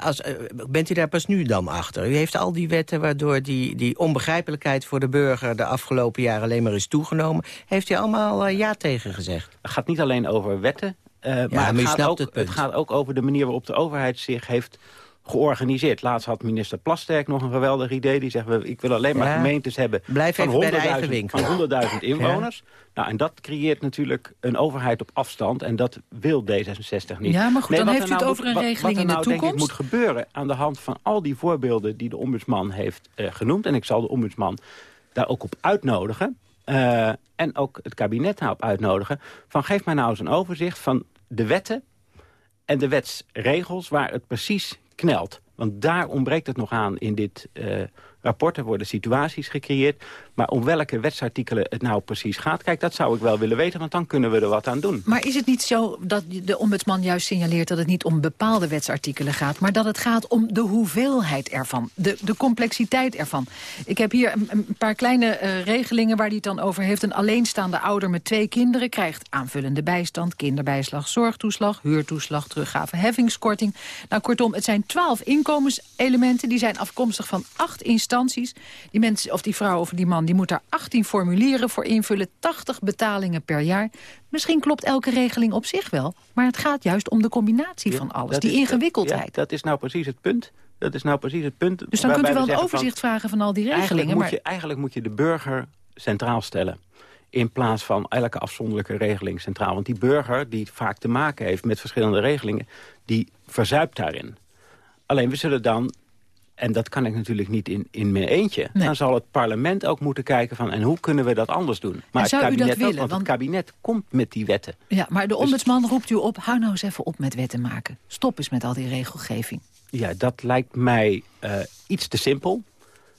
Als, bent u daar pas nu dan achter? U heeft al die wetten waardoor die, die onbegrijpelijkheid voor de burger... de afgelopen jaren alleen maar is toegenomen. Heeft u allemaal ja tegen gezegd? Het gaat niet alleen over wetten... maar, het, gaat ook, het gaat ook over de manier waarop de overheid zich heeft georganiseerd. Laatst had minister Plasterk nog een geweldig idee. Die zegt, we- ik wil alleen maar Ja. gemeentes hebben Blijf van even bij de eigen 100.000 winkel. van 100.000 inwoners. Nou, en dat creëert natuurlijk een overheid op afstand. En dat wil D66 niet. Ja, maar goed, dan wat heeft u het nou over een wat- regeling wat in de nou, toekomst? moet gebeuren aan de hand van al die voorbeelden... die de ombudsman heeft eh, genoemd. En ik zal de ombudsman daar ook op uitnodigen. eh, en ook het kabinet daarop uitnodigen. Van geef mij nou eens een overzicht van de wetten en de wetsregels waar het precies knelt. Want daar ontbreekt het nog aan in dit eh, rapporten, worden situaties gecreëerd. Maar om welke wetsartikelen het nou precies gaat... kijk, dat zou ik wel willen weten, want dan kunnen we er wat aan doen. Maar is het niet zo dat de ombudsman juist signaleert... dat het niet om bepaalde wetsartikelen gaat... maar dat het gaat om de hoeveelheid ervan, de, de complexiteit ervan? Ik heb hier een, paar kleine uh, regelingen waar hij het dan over heeft. Een alleenstaande ouder met twee kinderen krijgt aanvullende bijstand... kinderbijslag, zorgtoeslag, huurtoeslag, teruggave, heffingskorting. Nou, kortom, het zijn twaalf inkomenselementen... die zijn afkomstig van acht instanties. Die mensen, of die vrouw of die man, die moet daar 18 formulieren voor invullen... 80 betalingen per jaar. Misschien klopt elke regeling op zich wel... maar het gaat juist om de combinatie van alles, die ingewikkeldheid. Ja, dat is nou precies het punt. Dat is nou precies het punt. Dus dan kunt u wel een overzicht vragen van al die regelingen. Eigenlijk, maar... moet je, eigenlijk moet je de burger centraal stellen in plaats van elke afzonderlijke regeling centraal. Want die burger, die vaak te maken heeft met verschillende regelingen... die verzuipt daarin. Alleen we zullen dan en dat kan ik natuurlijk niet in, in mijn eentje. Dan zal het parlement ook moeten kijken van... en hoe kunnen we dat anders doen? Maar het kabinet willen, ook, want, het kabinet komt met die wetten. Ja, maar de dus- ombudsman roept u op... hou nou eens even op met wetten maken. Stop eens met al die regelgeving. Ja, dat lijkt mij uh, iets te simpel.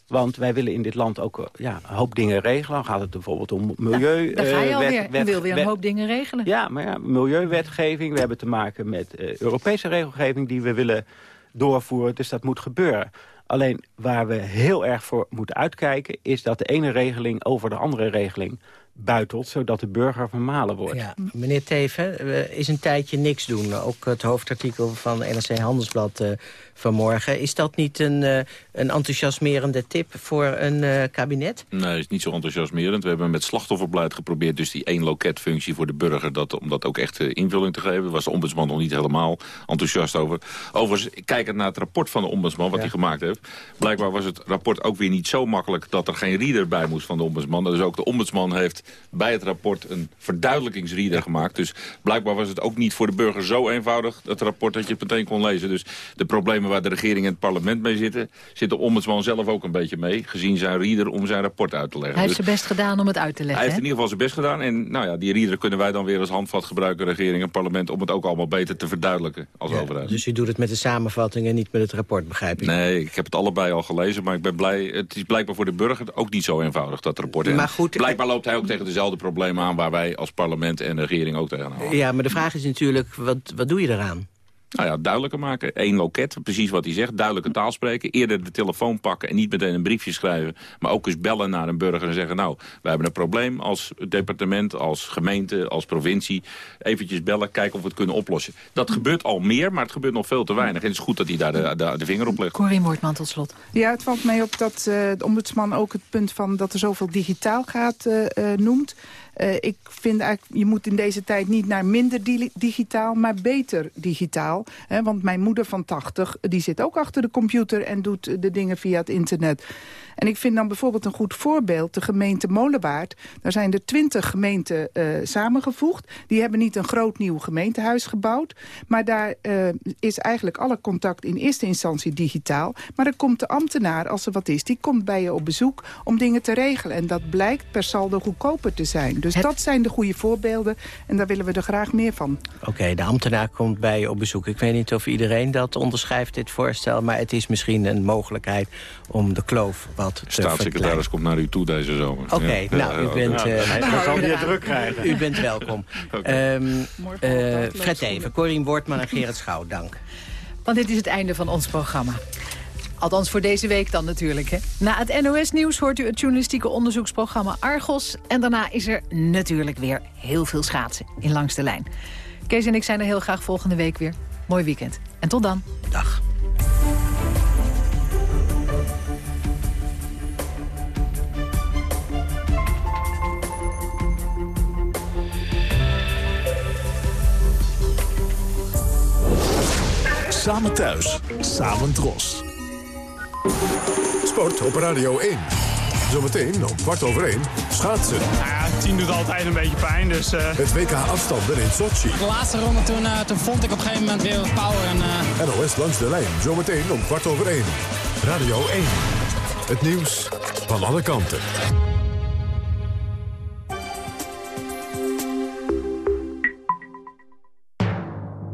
Want wij willen in dit land ook uh, ja, een hoop dingen regelen. Dan gaat het bijvoorbeeld om milieu. Ja, daar ga je uh, alweer. Je wil weer een hoop dingen regelen. Ja, maar ja, milieuwetgeving. We hebben te maken met Europese regelgeving die we willen doorvoeren. Dus dat moet gebeuren. Alleen waar we heel erg voor moeten uitkijken... is dat de ene regeling over de andere regeling buitelt... zodat de burger vermalen wordt. Ja, meneer Teven, is een tijdje niks doen. Ook het hoofdartikel van NRC Handelsblad uh, vanmorgen. Is dat niet een, uh, een enthousiasmerende tip voor een uh, kabinet? Nee, is niet zo enthousiasmerend. We hebben met slachtofferbeleid geprobeerd... dus die één loketfunctie voor de burger... Dat, om dat ook echt invulling te geven. Daar was de ombudsman nog niet helemaal enthousiast over. Overigens, kijkend naar het rapport van de ombudsman... wat ja. hij gemaakt heeft... blijkbaar was het rapport ook weer niet zo makkelijk... dat er geen reader bij moest van de ombudsman. Dus ook de ombudsman heeft bij het rapport een verduidelijkingsreader gemaakt. Dus blijkbaar was het ook niet voor de burger zo eenvoudig... het rapport dat je het meteen kon lezen. Dus de problemen waar de regering en het parlement mee zitten... zit de ombudsman zelf ook een beetje mee... gezien zijn reader om zijn rapport uit te leggen. Hij heeft dus, zijn best gedaan om het uit te leggen. Hij heeft in ieder geval zijn best gedaan. En nou ja, die reader kunnen wij dan weer als handvat gebruiken... regering en parlement om het ook allemaal beter te verduidelijken als ja, overheid. Dus u doet het met de samenvatting en niet met het rapport, begrijp ik? Nee, ik heb het allebei al gelezen, maar ik ben blij... het is blijkbaar voor de burger ook niet zo eenvoudig, dat rapport. Maar goed, blijkbaar loopt hij ook dezelfde problemen aan... waar wij als parlement en regering ook tegenaan Ja, maar de vraag is natuurlijk, wat, wat doe je eraan? Nou ja, duidelijker maken. Eén loket, precies wat hij zegt. Duidelijke taal spreken. Eerder de telefoon pakken en niet meteen een briefje schrijven. Maar ook eens bellen naar een burger en zeggen... nou, we hebben een probleem als departement, als gemeente, als provincie. Eventjes bellen, kijken of we het kunnen oplossen. Dat gebeurt al meer, maar het gebeurt nog veel te weinig. En het is goed dat hij daar de, de, de vinger op legt. Corine Woordman tot slot. Ja, het valt mij op dat uh, de ombudsman ook het punt van... dat er zoveel digitaal gaat uh, uh, noemt. Uh, ik vind eigenlijk, je moet in deze tijd niet naar minder di digitaal, maar beter digitaal. He, want mijn moeder van 80, die zit ook achter de computer en doet de dingen via het internet. En ik vind dan bijvoorbeeld een goed voorbeeld, de gemeente Molenwaard. Daar zijn er twintig gemeenten uh, samengevoegd. Die hebben niet een groot nieuw gemeentehuis gebouwd. Maar daar uh, is eigenlijk alle contact in eerste instantie digitaal. Maar dan komt de ambtenaar, als er wat is, die komt bij je op bezoek om dingen te regelen. En dat blijkt per saldo goedkoper te zijn. Dus het... dat zijn de goede voorbeelden en daar willen we er graag meer van. Oké, okay, de ambtenaar komt bij je op bezoek. Ik weet niet of iedereen dat onderschrijft, dit voorstel. Maar het is misschien een mogelijkheid om de kloof wat te Staatssecretaris komt naar u toe deze zomer. Oké, okay, ja. nou, u bent... Ja, uh, zal hij druk krijgen. U bent welkom. okay. um, uh, Fred Even, Corien Wortman en Gerrit Schouw, dank. Want dit is het einde van ons programma. Althans voor deze week dan natuurlijk. Hè. Na het NOS-nieuws hoort u het journalistieke onderzoeksprogramma Argos. En daarna is er natuurlijk weer heel veel schaatsen in Langs de Lijn. Kees en ik zijn er heel graag volgende week weer. Mooi weekend. En tot dan. Dag. Samen thuis, samen dros. Sport op Radio 1. Zometeen om kwart over één schaatsen. Nou ja, tien doet altijd een beetje pijn, dus... Uh... Het WK afstanden in Sochi. De laatste ronde toen, uh, toen vond ik op een gegeven moment weer wat power. En, uh... NOS langs de lijn, zometeen om kwart over één. Radio 1. Het nieuws van alle kanten.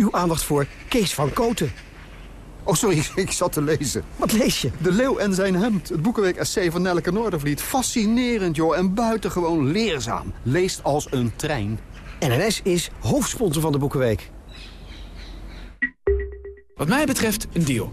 Uw aandacht voor Kees van Koten. Oh, sorry, ik zat te lezen. Wat lees je? De Leeuw en zijn hemd. Het Boekenweek essay van Nelleke Noordervliet. Fascinerend, joh. En buitengewoon leerzaam. Leest als een trein. NNS is hoofdsponsor van de Boekenweek. Wat mij betreft een deal.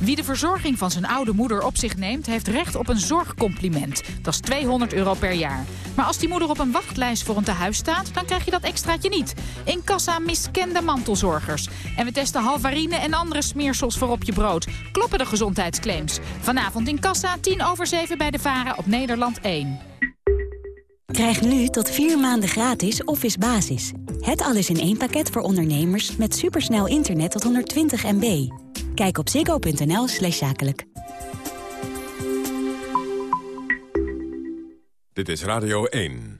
Wie de verzorging van zijn oude moeder op zich neemt... heeft recht op een zorgcompliment. Dat is 200 euro per jaar. Maar als die moeder op een wachtlijst voor een tehuis staat... dan krijg je dat extraatje niet. In kassa miskende mantelzorgers. En we testen halvarine en andere smeersels voor op je brood. Kloppen de gezondheidsclaims. Vanavond in kassa, 10 over 7 bij de Varen op Nederland 1. Krijg nu tot vier maanden gratis Office Basis. Het alles in één pakket voor ondernemers met supersnel internet tot 120 MB. Kijk op ziggo.nl slash zakelijk. Dit is Radio 1.